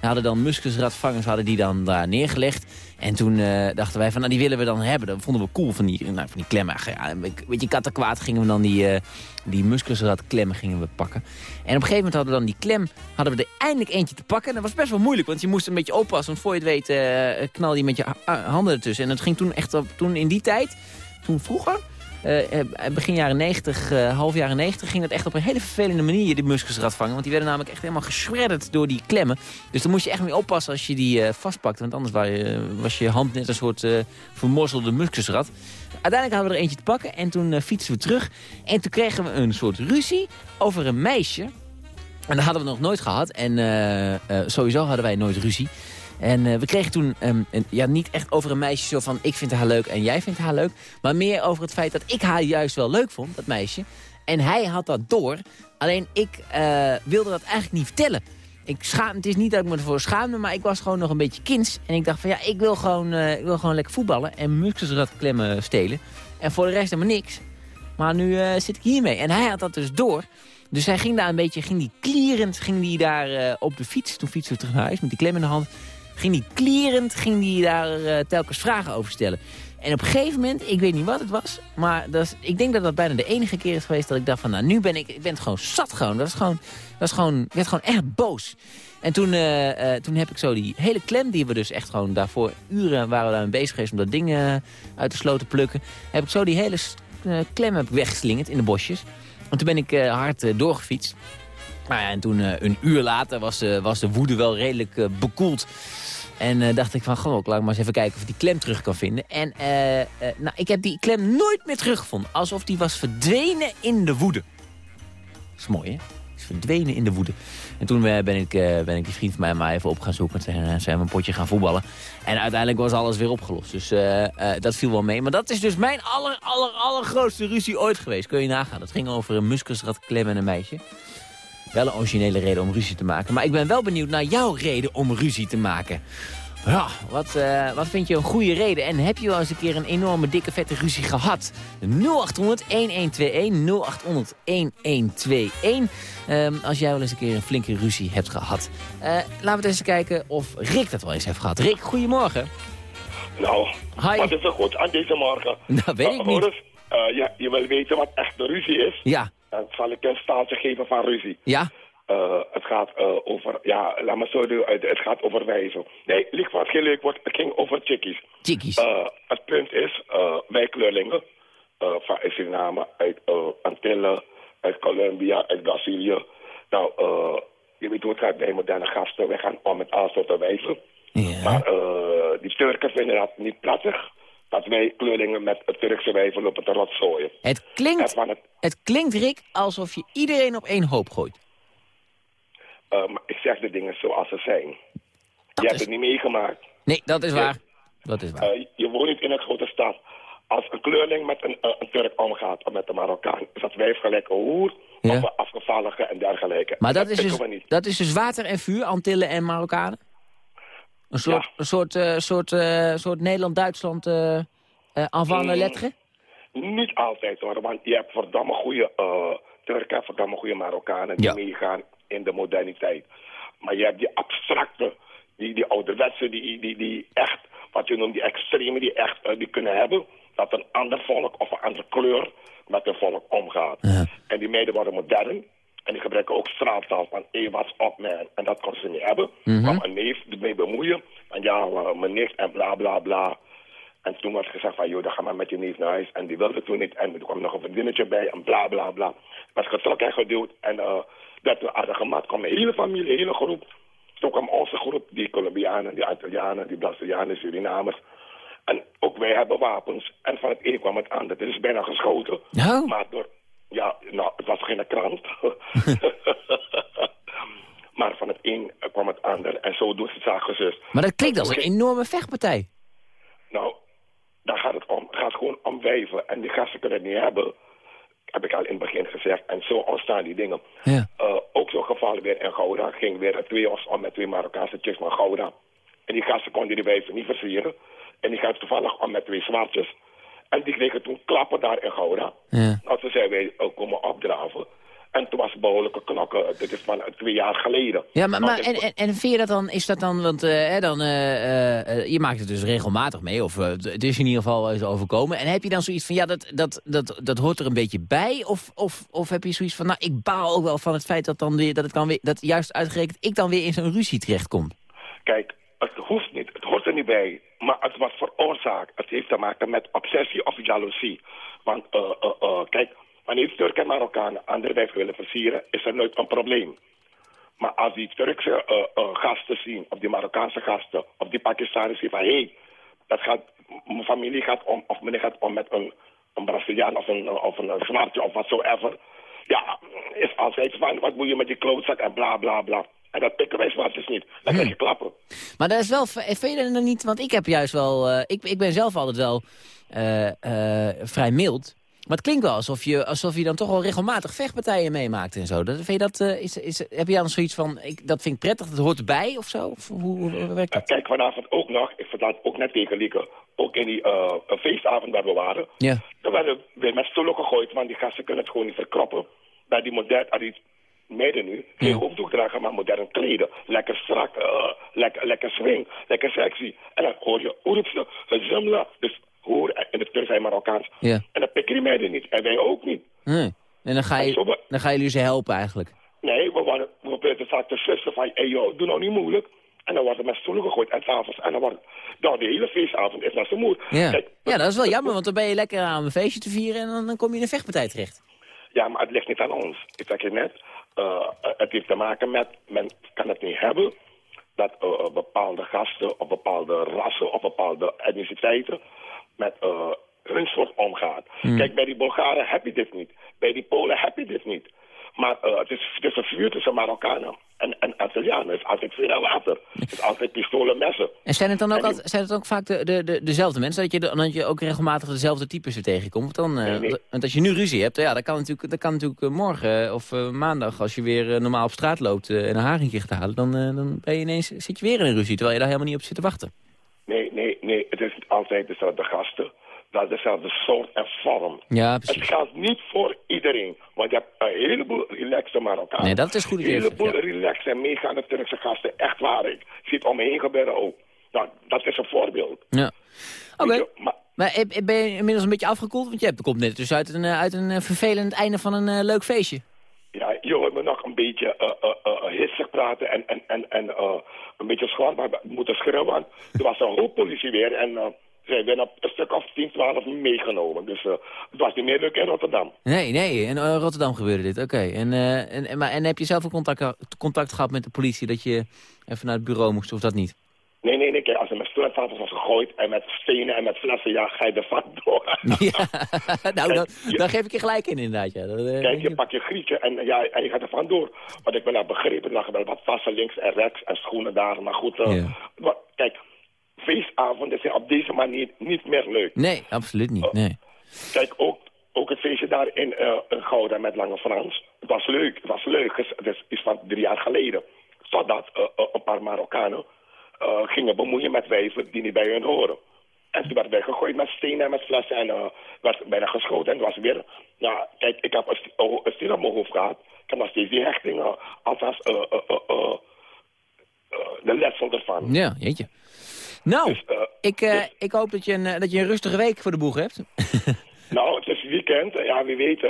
hadden dan muskusratvangers hadden die dan daar neergelegd. En toen eh, dachten wij van, nou die willen we dan hebben. Dat vonden we cool van die, nou, van die klemmen. Ja, een beetje kattenkwaad gingen we dan die, eh die muskusratklemmen gingen we pakken. En op een gegeven moment hadden we dan die klem, hadden we er eindelijk eentje te pakken. En dat was best wel moeilijk, want je moest een beetje oppassen. Want voor je het weet eh, knal je met je ha- handen ertussen. En dat ging toen echt op, toen in die tijd, toen vroeger... eh, eh, begin jaren 90, eh, half jaren 90, ging dat echt op een hele vervelende manier, die muskusrat vangen. Want die werden namelijk echt helemaal geschredderd door die klemmen. Dus daar moest je echt mee oppassen als je die vastpakte. Want anders was je, was je hand net een soort vermorzelde muskusrat. Uiteindelijk hadden we er eentje te pakken en toen fietsten we terug. En toen kregen we een soort ruzie over een meisje. En dat hadden we nog nooit gehad. En sowieso hadden wij nooit ruzie. En eh, we kregen toen, ehm, ja, niet echt over een meisje zo van... ik vind haar leuk en jij vindt haar leuk. Maar meer over het feit dat ik haar juist wel leuk vond, dat meisje. En hij had dat door. Alleen ik eh, wilde dat eigenlijk niet vertellen. Ik schaam, het is niet dat ik me ervoor schaamde, maar ik was gewoon nog een beetje kinds. En ik dacht van ja, ik wil gewoon, eh, ik wil gewoon lekker voetballen en muskusratklemmen stelen. En voor de rest helemaal niks. Maar nu zit ik hiermee. En hij had dat dus door. Dus hij ging daar een beetje, ging die klierend, ging die daar op de fiets. Toen fietsen we terug naar huis met die klem in de hand. Ging die klierend, ging die daar eh, telkens vragen over stellen. En op een gegeven moment, ik weet niet wat het was, maar dat is, ik denk dat dat bijna de enige keer is geweest dat ik dacht van, nou nu ben ik, ik ben het gewoon zat gewoon. Dat was gewoon, was gewoon, ik werd gewoon echt boos. En toen, eh, eh, toen heb ik zo die hele klem, die we dus echt gewoon daarvoor uren waren we daarmee bezig geweest om dat ding uit de sloot te plukken. Heb ik zo die hele klem heb weggeslingerd in de bosjes. En toen ben ik hard doorgefietst. Nou ja, en toen eh, een uur later was, eh, was de woede wel redelijk eh, bekoeld. En dacht ik van, gewoon, laat ik maar eens even kijken of ik die klem terug kan vinden. En nou, ik heb die klem nooit meer teruggevonden. Alsof die was verdwenen in de woede. Dat is mooi, hè? Is verdwenen in de woede. En toen ben, ik, ben ik die vriend van mij maar even op gaan zoeken. En zijn we een potje gaan voetballen. En uiteindelijk was alles weer opgelost. Dus dat viel wel mee. Maar dat is dus mijn aller, aller, allergrootste ruzie ooit geweest. Kun je nagaan. Dat ging over een muskusratklem en een meisje. Wel een originele reden om ruzie te maken. Maar ik ben wel benieuwd naar jouw reden om ruzie te maken. Ja, wat, eh, wat vind je een goede reden? En heb je wel eens een keer een enorme dikke vette ruzie gehad? 0800 1121 0800 1121 Ehm, Als jij wel eens een keer een flinke ruzie hebt gehad. Eh, laten we eens kijken of Rick dat wel eens heeft gehad. Rick, goedemorgen. Nou, Hi. wat is er goed aan deze morgen? Nou, weet ik Uh, niet. Uh, ja, je wil weten wat echte ruzie is? Ja. Dan zal ik een staaltje geven van ruzie. Ja? Uh, het gaat uh, over, ja, laat me zo doen, het, het gaat over wijzen. Nee, wat geen leuk wordt, het ging over chickies. Chickies. Uh, het punt is, wij kleurlingen, van Suriname, uit Antillen, uit Colombia, uit Brazilië. Nou, je weet hoe het gaat bij moderne gasten, wij gaan om met al soorten wijzen. Ja. Maar die Turken vinden dat niet prettig. Dat wij kleurlingen met het Turkse wijven lopen te rotzooien. Het klinkt, het, het klinkt, Rick, alsof je iedereen op één hoop gooit. Uh, maar ik zeg de dingen zoals ze zijn. Dat je is... hebt het niet meegemaakt. Nee, dat is waar. Dat is waar. Uh, je woont niet in een grote stad. Als een kleurling met een, uh, een Turk omgaat, of met een Marokkaan, is dat wijf gelijk een hoer, ja. of een afgevallige en dergelijke. Maar dat, dat, is dus, dat is dus water en vuur, Antillen en Marokkanen? Een soort, ja. een soort, uh, soort, uh, soort Nederland-Duitsland uh, uh, lettre? Mm, niet altijd hoor, want je hebt verdamme goede uh, Turken, verdamme goede Marokkanen die ja. meegaan in de moderniteit. Maar je hebt die abstracte, die, die ouderwetse, die, die, die echt, wat je noemt, die extreme, die echt uh, die kunnen hebben. Dat een ander volk of een andere kleur met een volk omgaat. Ja. En die meiden worden modern. En die gebruiken ook straaltaal van, hey, what's up man? En dat kon ze niet hebben. Mm -hmm. een neef ermee bemoeien. En ja, uh, mijn neef en bla bla bla. En toen werd gezegd van, joh, dan ga maar met je neef naar huis. En die wilde toen niet. En er kwam nog een vriendinnetje bij en bla bla bla. Was getrokken en geduwd. En uh, dat we aardige maat kwam hele familie, hele groep. Toen kwam onze groep, die Colombianen, die Italianen, die Brazilianen, Surinamers. En ook wij hebben wapens. En van het een kwam het ander. Het is bijna geschoten. No. Maar door, ja, nou, het was geen krant. maar een kwam het ander. En zo doet het zaak gezust. Maar dat klinkt als een enorme vechtpartij. Nou, daar gaat het om. Het gaat gewoon om wijven. En die gasten kunnen het niet hebben. Heb ik al in het begin gezegd. En zo ontstaan die dingen. Ja. Uh, ook zo'n geval weer in Gouda. Ging weer twee ons om met twee Marokkaanse chicks naar Gouda. En die gasten konden die wijven niet versieren. En die gaat toevallig om met twee zwartjes. En die kregen toen klappen daar in Gouda. Ja. Nou, toen zijn wij ook komen opdraven. En toen was behoorlijke knokken. Dit is van twee jaar geleden. Ja, maar, maar en, en, en vind je dat dan, is dat dan, want uh, dan, uh, uh, je maakt het dus regelmatig mee, of het is in ieder geval eens overkomen. En heb je dan zoiets van, ja, dat, dat, dat, dat hoort er een beetje bij? Of, of, of heb je zoiets van, nou, ik baal ook wel van het feit dat, dan weer, dat, het kan weer, dat juist uitgerekend ik dan weer in zo'n ruzie terechtkom? Kijk, het hoeft niet, het hoort er niet bij. Maar het was veroorzaakt. Het heeft te maken met obsessie of jaloezie. Want, kijk, Wanneer Turken en Marokkanen andere wijven willen versieren, is er nooit een probleem. Maar als die Turkse uh, uh, gasten zien, of die Marokkaanse gasten, of die Pakistanen zien van... hé, hey, dat gaat, mijn familie gaat om, of meneer gaat om met een, een Braziliaan of een, of een zwartje of watsoever... Ja, is altijd van, wat moet je met die klootzak en bla bla bla. En dat pikken wij zwartjes niet. Dan krijg je klappen. Maar dat is wel, vind je dat niet, want ik heb juist wel, uh, ik, ik ben zelf altijd wel vrij mild... Maar het klinkt wel alsof je, alsof je dan toch wel regelmatig vechtpartijen meemaakt en zo. Dat, vind je dat, uh, is, is, heb je dan zoiets van, ik, dat vind ik prettig, dat hoort erbij of zo? Of hoe, hoe, werkt dat? Kijk, vanavond ook nog, ik vertel ook net tegen Lieke, ook in die uh, feestavond waar we waren. Ja. Er werden weer met stoelen gegooid, want die gasten kunnen het gewoon niet verkroppen. Bij die moderne, die meiden nu, geen ja. hoofddoek dragen, maar modern kleden. Lekker strak, uh, lekker, lekker swing, lekker sexy. En dan hoor je, hoe roept ze, ze Dus hoor, en de Turks zijn Marokkaans. Ja. En dat pikken die meiden niet. En wij ook niet. Nee. En dan ga, je, dan gaan jullie ze helpen eigenlijk? Nee, we, waren, we vaak te sussen van, hey joh, doe nou niet moeilijk. En dan wordt er met stoelen gegooid en s'avonds. En dan wordt dan de hele feestavond is naar zijn moeder. Ja. Kijk, ja, dat is wel jammer, want dan ben je lekker aan een feestje te vieren... en dan, dan kom je in een vechtpartij terecht. Ja, maar het ligt niet aan ons. Ik zeg je net, uh, het heeft te maken met, men kan het niet hebben... dat uh, bepaalde gasten of bepaalde rassen of bepaalde etniciteiten met uh, hun soort omgaat. Hmm. Kijk, bij die Bulgaren heb je dit niet. Bij die Polen heb je dit niet. Maar uh, het, is, het is een vuur tussen Marokkanen en, en Italianen. Het is altijd vuur en water. Het is altijd pistolen, messen. En zijn het dan ook, zijn het ook vaak de, de, de, dezelfde mensen? Dat je, de, dat je ook regelmatig dezelfde types er tegenkomt? Want, dan, uh, nee, nee. want als je nu ruzie hebt, ja, dat kan natuurlijk, dat kan natuurlijk uh, morgen of uh, maandag... als je weer normaal op straat loopt en een haringje gaat halen... Dan, dan ben je ineens, zit je weer in een ruzie, terwijl je daar helemaal niet op zit te wachten. Nee, nee, nee. Het is altijd dezelfde gasten. Dat is dezelfde soort en vorm. Ja, precies. Het geldt niet voor iedereen. Want je hebt een heleboel relaxe Marokkanen. Nee, dat is goed. Een heleboel ja. relaxe en meegaande Turkse gasten. Echt waar. Ik zie het om me heen gebeuren ook. Nou, dat is een voorbeeld. Ja. Oké. Okay. Maar, maar ben je inmiddels een beetje afgekoeld? Want je hebt, komt net dus uit een, uit een vervelend einde van een uh, leuk feestje. Ja, je hoort me nog een beetje uh, uh, hitsig praten en, en, en, en een beetje we moeten schreeuwen. Er was een hoop politie weer en zij werden op een stuk of 10, 12 meegenomen. Dus uh, het was niet meer leuk in Rotterdam. Nee, nee, in uh, Rotterdam gebeurde dit, oké. Okay. En, uh, en, en, maar, en heb je zelf ook contact, contact gehad met de politie dat je even naar het bureau moest, of dat niet? Nee, nee, nee. Kijk, als er met stoeltafels was gegooid en met stenen en met flessen, ja, ga je er door. ja, nou, dan, dan geef ik je gelijk in inderdaad, ja. Dat, uh, Kijk, je pakt je grietje en, ja, en je gaat er vandoor. Want ik ben daar begrepen, er lag wel wat tassen links en rechts en schoenen daar. Maar goed, uh, ja. kijk, feestavonden zijn op deze manier niet meer leuk. Nee, absoluut niet, nee. Uh, kijk, ook, ook het feestje daar in, uh, in Gouda met Lange Frans. Het was leuk, het was leuk. Het is iets van drie jaar geleden. Totdat uh, een paar Marokkanen gingen bemoeien met wijven die niet bij hun horen. En toen werd weggegooid met stenen en met flessen en werd bijna geschoten. En het was weer... Nou, kijk, ik heb een, een steen op mijn hoofd gehad. Ik heb nog steeds die hechtingen. Althans, de letsel ervan. Ja, jeetje. Nou, dus, uh, ik, uh, dus, ik hoop dat je, een, dat je een rustige week voor de boeg hebt. nou, het is weekend. Ja, wie weet.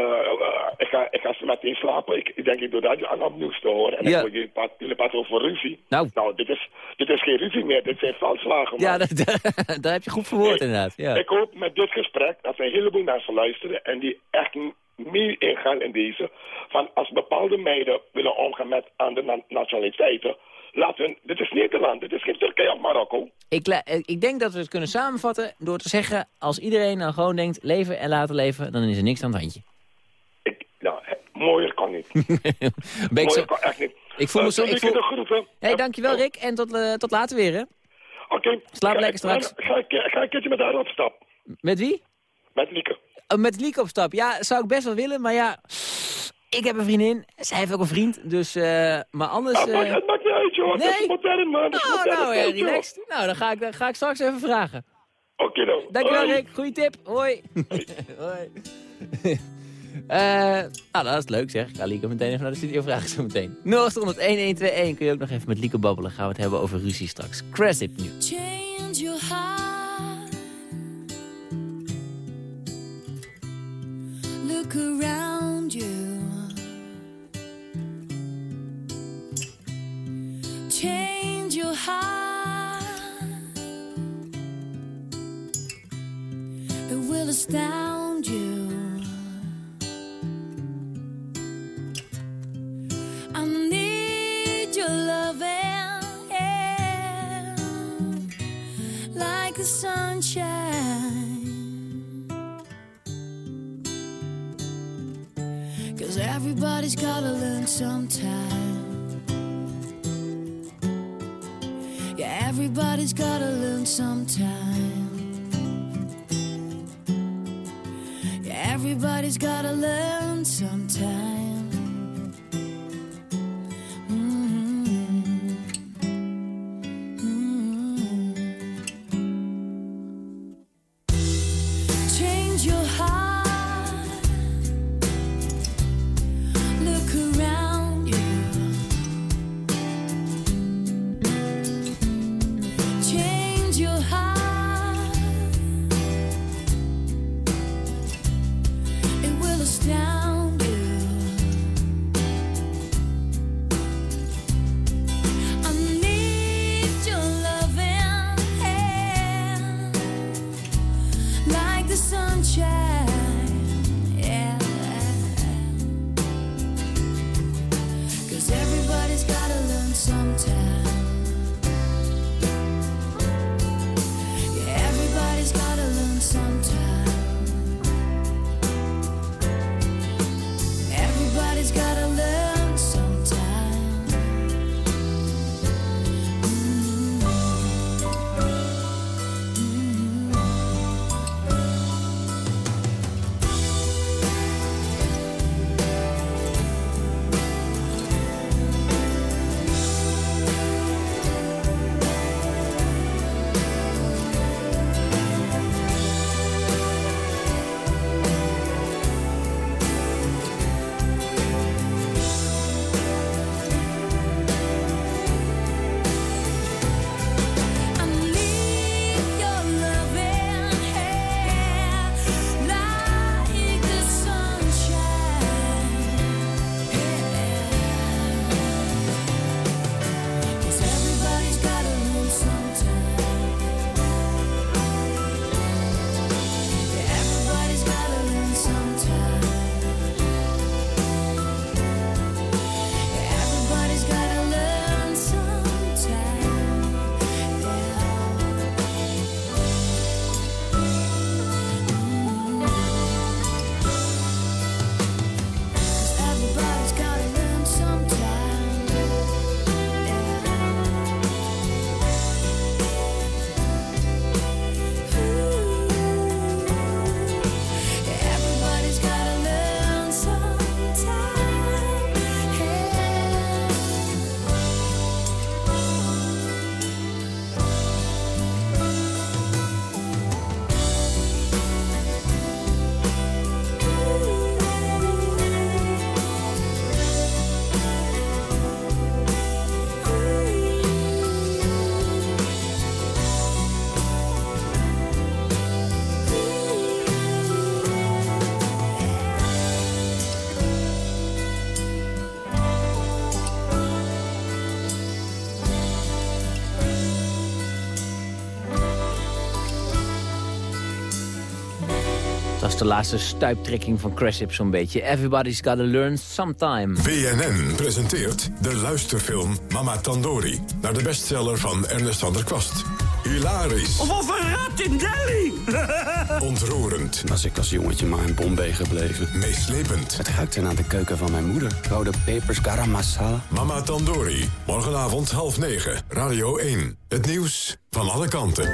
Ik, ga, ik ga meteen slapen. Ik, ik denk, ik doe radio aan op nieuws te horen. En ja. dan hoor je jullie praten over ruzie. Nou, nou dit, is, dit is geen ruzie meer. Dit zijn valslagen. Ja, dat, daar heb je goed verwoord ik, inderdaad. Ja. Ik hoop met dit gesprek dat er een heleboel mensen luisteren... en die echt meer ingaan in deze. Van als bepaalde meiden willen omgaan met andere nationaliteiten... Laten, dit is Nederland, dit is geen Turkije of Marokko. Ik, ik denk dat we het kunnen samenvatten door te zeggen... als iedereen nou gewoon denkt leven en laten leven... dan is er niks aan het handje. Ik, nou, mooier kan niet. mooier zo... kan echt niet. Ik voel me zo... Ik voel... de hey, dankjewel Rick. En tot, uh, tot later weer, hè? Oké. Slaap lekker straks. Ga, ik, ga een keertje met haar op stap. Met wie? Met Lieke. Oh, met Lieke op stap. Ja, zou ik best wel willen, maar ja... Ik heb een vriendin, zij heeft ook een vriend, dus... Uh, maar anders... Ja, maakt, het maakt joh. Nee? Dat is modern, man. Dat oh, nou, ja, relaxed. Nou, dan ga, ik, dan ga ik straks even vragen. Oké dan. Dankjewel, Rick. Goeie tip. Hoi. Hoi. Uh, nou, dat is leuk zeg. Ik ga Lieke meteen even naar de studio vragen zo meteen. 0801121 kun je ook nog even met Lieke babbelen. Gaan we het hebben over ruzie straks. Cressip nu. Change your heart. Look around will astound you. Everybody's gotta learn sometime. Yeah, everybody's gotta learn sometime. Everybody's gotta learn de laatste stuiptrekking van Cressip zo'n beetje. Everybody's gotta learn sometime. BNN presenteert de luisterfilm Mama Tandori... naar de bestseller van Ernest van der Kwast. Hilarisch. Of of een rat in Delhi. Ontroerend. Was ik als jongetje maar in Bombay gebleven. Meeslepend. Het ruikte naar de keuken van mijn moeder. Rode pepers, garam masala. Mama Tandori. Morgenavond half negen. Radio 1. Het nieuws van alle kanten.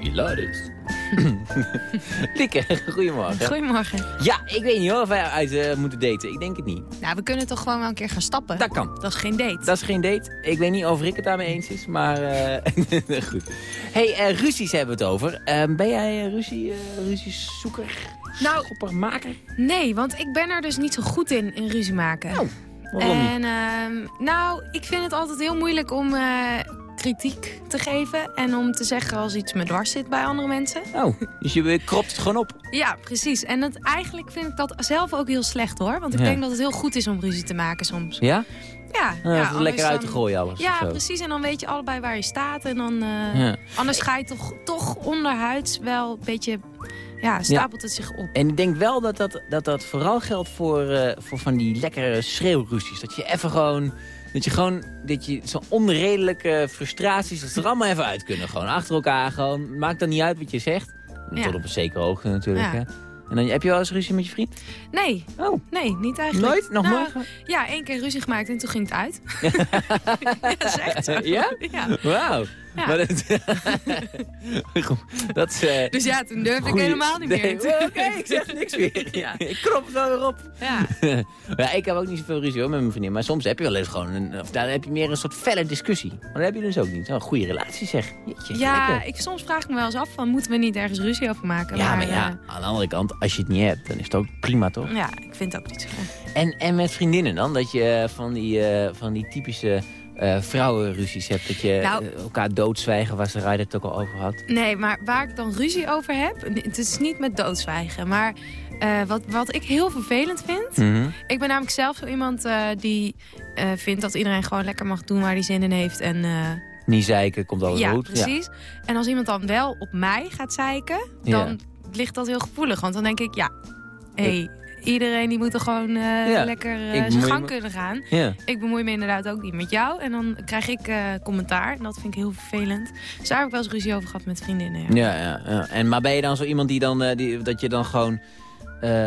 Hilarisch. Lieke, goedemorgen. Goedemorgen. Ja, ik weet niet hoor of wij uit eh, moeten daten. Ik denk het niet. Nou, we kunnen toch gewoon wel een keer gaan stappen? Dat kan. Dat is geen date. Dat is geen date. Ik weet niet of Rick het daarmee eens is, maar uh, goed. hey, uh, ruzies hebben we het over. Uh, ben jij ruzie, ruziezoeker? Nou, Schoppermaker? Nee, want ik ben er dus niet zo goed in, in ruzie maken. Waarom en, nou, ik vind het altijd heel moeilijk om kritiek te geven. En om te zeggen als iets me dwars zit bij andere mensen. Oh, dus je kropt het gewoon op? Ja, precies. En dat, eigenlijk vind ik dat zelf ook heel slecht hoor. Want ik Ja. denk dat het heel goed is om ruzie te maken soms. Ja? Ja, Ja, ja anders lekker uit te gooien alles, Ja, precies. En dan weet je allebei waar je staat. En dan, eh, Ja. anders ga je toch, toch onderhuids wel een beetje... Ja, stapelt het zich op. En ik denk wel dat dat, dat, dat vooral geldt voor, eh, voor van die lekkere schreeuwruzies. Dat je even gewoon... Dat je gewoon, dat je zo'n onredelijke frustraties, dat ze er allemaal even uit kunnen. Gewoon achter elkaar gewoon. Maakt dan niet uit wat je zegt. Ja. Tot op een zekere hoogte natuurlijk. Hè. En dan heb je wel eens ruzie met je vriend? Nee. Oh. Nee, niet eigenlijk. Nooit? Nog Nou, nooit? Ja, één keer ruzie gemaakt en toen ging het uit. ja, dat is echt. Ja? Ja. Wauw. Ja. Maar dat, Goed, dat is... eh, Dus ja, toen durfde ik helemaal niet Nee, meer. Oké, ik zeg niks meer. Ja. Ik krop het wel weer op. Ja. ja, ik heb ook niet zoveel ruzie hoor, met mijn vriendin. Maar soms heb je wel eens gewoon... Een, of daar heb je meer een soort felle discussie. Maar dat heb je dus ook niet. Een goede relatie zeg. Jeetje, Ja, lekker. ik, soms vraag ik me wel eens af van moeten we niet ergens ruzie over maken. Ja, maar eh, ja, aan de andere kant, als je het niet hebt, dan is het ook prima toch? ja, ik vind het ook niet zo erg. En, en met vriendinnen dan? Dat je eh, van die, eh, van die typische eh, vrouwenruzies hebt. Dat je Nou- eh, elkaar doodzwijgen, waar ze Rijder het ook al over had. Nee, maar waar ik dan ruzie over heb, het is niet met doodzwijgen, maar eh, wat, wat ik heel vervelend vind. Mhm. Ik ben namelijk zelf zo iemand eh, die eh, vindt dat iedereen gewoon lekker mag doen waar hij zin in heeft. En, eh, Niet zeiken, komt alles ja, goed. precies. En als iemand dan wel op mij gaat zeiken, dan ligt dat heel gevoelig. Want dan denk ik, ja, hé, hey, iedereen die moet er gewoon eh, Ja, lekker eh, zijn gang me- kunnen gaan. Ja. Ik bemoei me inderdaad ook niet met jou. En dan krijg ik eh, commentaar. En dat vind ik heel vervelend. Dus daar heb ik wel eens ruzie over gehad met vriendinnen. Ja. Ja, ja. En, maar ben je dan zo iemand die dan, die, dat je dan gewoon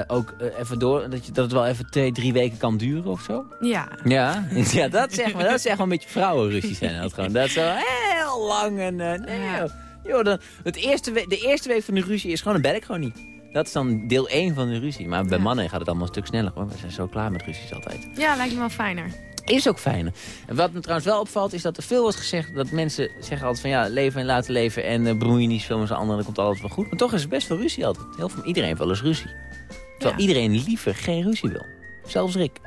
ook even door, dat, je, dat het wel even twee, drie weken kan duren of zo? Ja. Ja, ja dat zeg maar, dat is echt wel een beetje vrouwenruzies zijn dat gewoon. Dat is zo heel lang en eh, nee, joh. Joh, dan, het eerste we- de eerste week van de ruzie is gewoon, dan ben ik gewoon niet. Dat is dan deel 1 van de ruzie. Maar bij mannen gaat het allemaal een stuk sneller hoor. We zijn zo klaar met ruzies altijd. ja, lijkt me wel fijner. Is ook fijn. En wat me trouwens wel opvalt, is dat er veel wordt gezegd... dat mensen zeggen altijd van ja, leven en laten leven... en uh, bemoei je niet zoveel met z'n anderen, dan komt alles wel goed. Maar toch is er best veel ruzie altijd. Heel veel, iedereen wel eens ruzie. Terwijl Ja. iedereen liever geen ruzie wil. Zelfs Rick.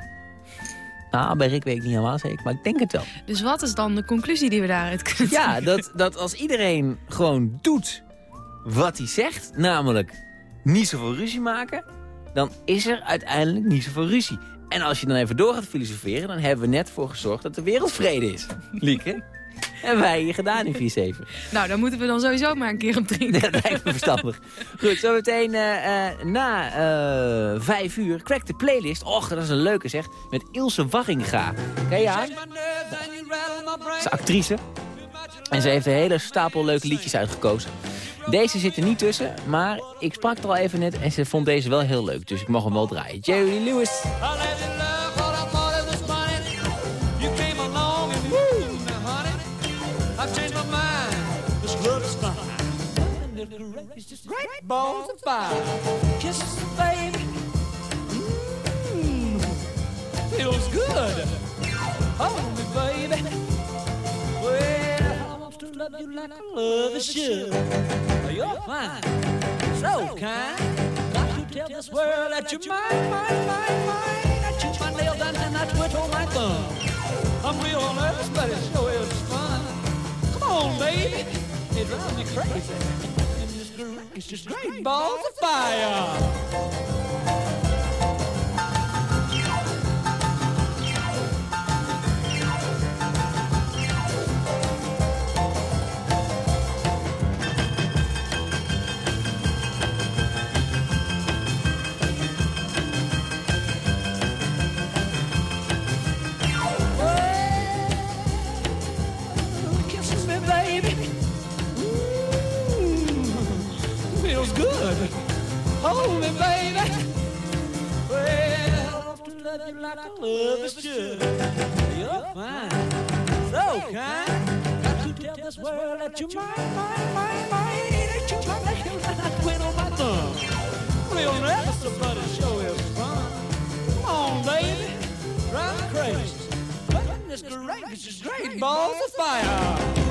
Nou, bij Rick weet ik niet helemaal zeker, maar ik denk het wel. Dus wat is dan de conclusie die we daaruit kunnen Ja, dat, dat als iedereen gewoon doet wat hij zegt... namelijk niet zoveel ruzie maken... dan is er uiteindelijk niet zoveel ruzie. En als je dan even door gaat filosoferen... dan hebben we net voor gezorgd dat de wereld vrede is. Lieke. En wij hier gedaan in 4-7. Nou, daar moeten we dan sowieso maar een keer op drinken. Dat lijkt me verstandig. Goed, zometeen eh, na eh, vijf uur crack de playlist. Och, dat is een leuke zeg. Met Ilse Wagginga. Ken je haar? Ze is actrice. En ze heeft een hele stapel leuke liedjes uitgekozen. Deze zit er niet tussen, maar ik sprak er al even net en ze vond deze wel heel leuk. Dus ik mag hem wel draaien. Jerry Lewis. Hold love you like I love a should. You're fine, so kind. Got to tell this world that you're mine, mine, mine, mine. I chew my nails down and I twiddle my thumb. I'm real nervous, but it sure is fun. Come on, baby. It drives me crazy. Is just great balls of fire. Hold me, baby. Well, to love you like I love is should. You're fine, so kind. Got to tell this world that you're mine, mine, mine, mine. That you're mine, like you like I quit on my thumb. We'll never somebody show is fun. Come on, baby, drive crazy. Goodness gracious, great balls of fire.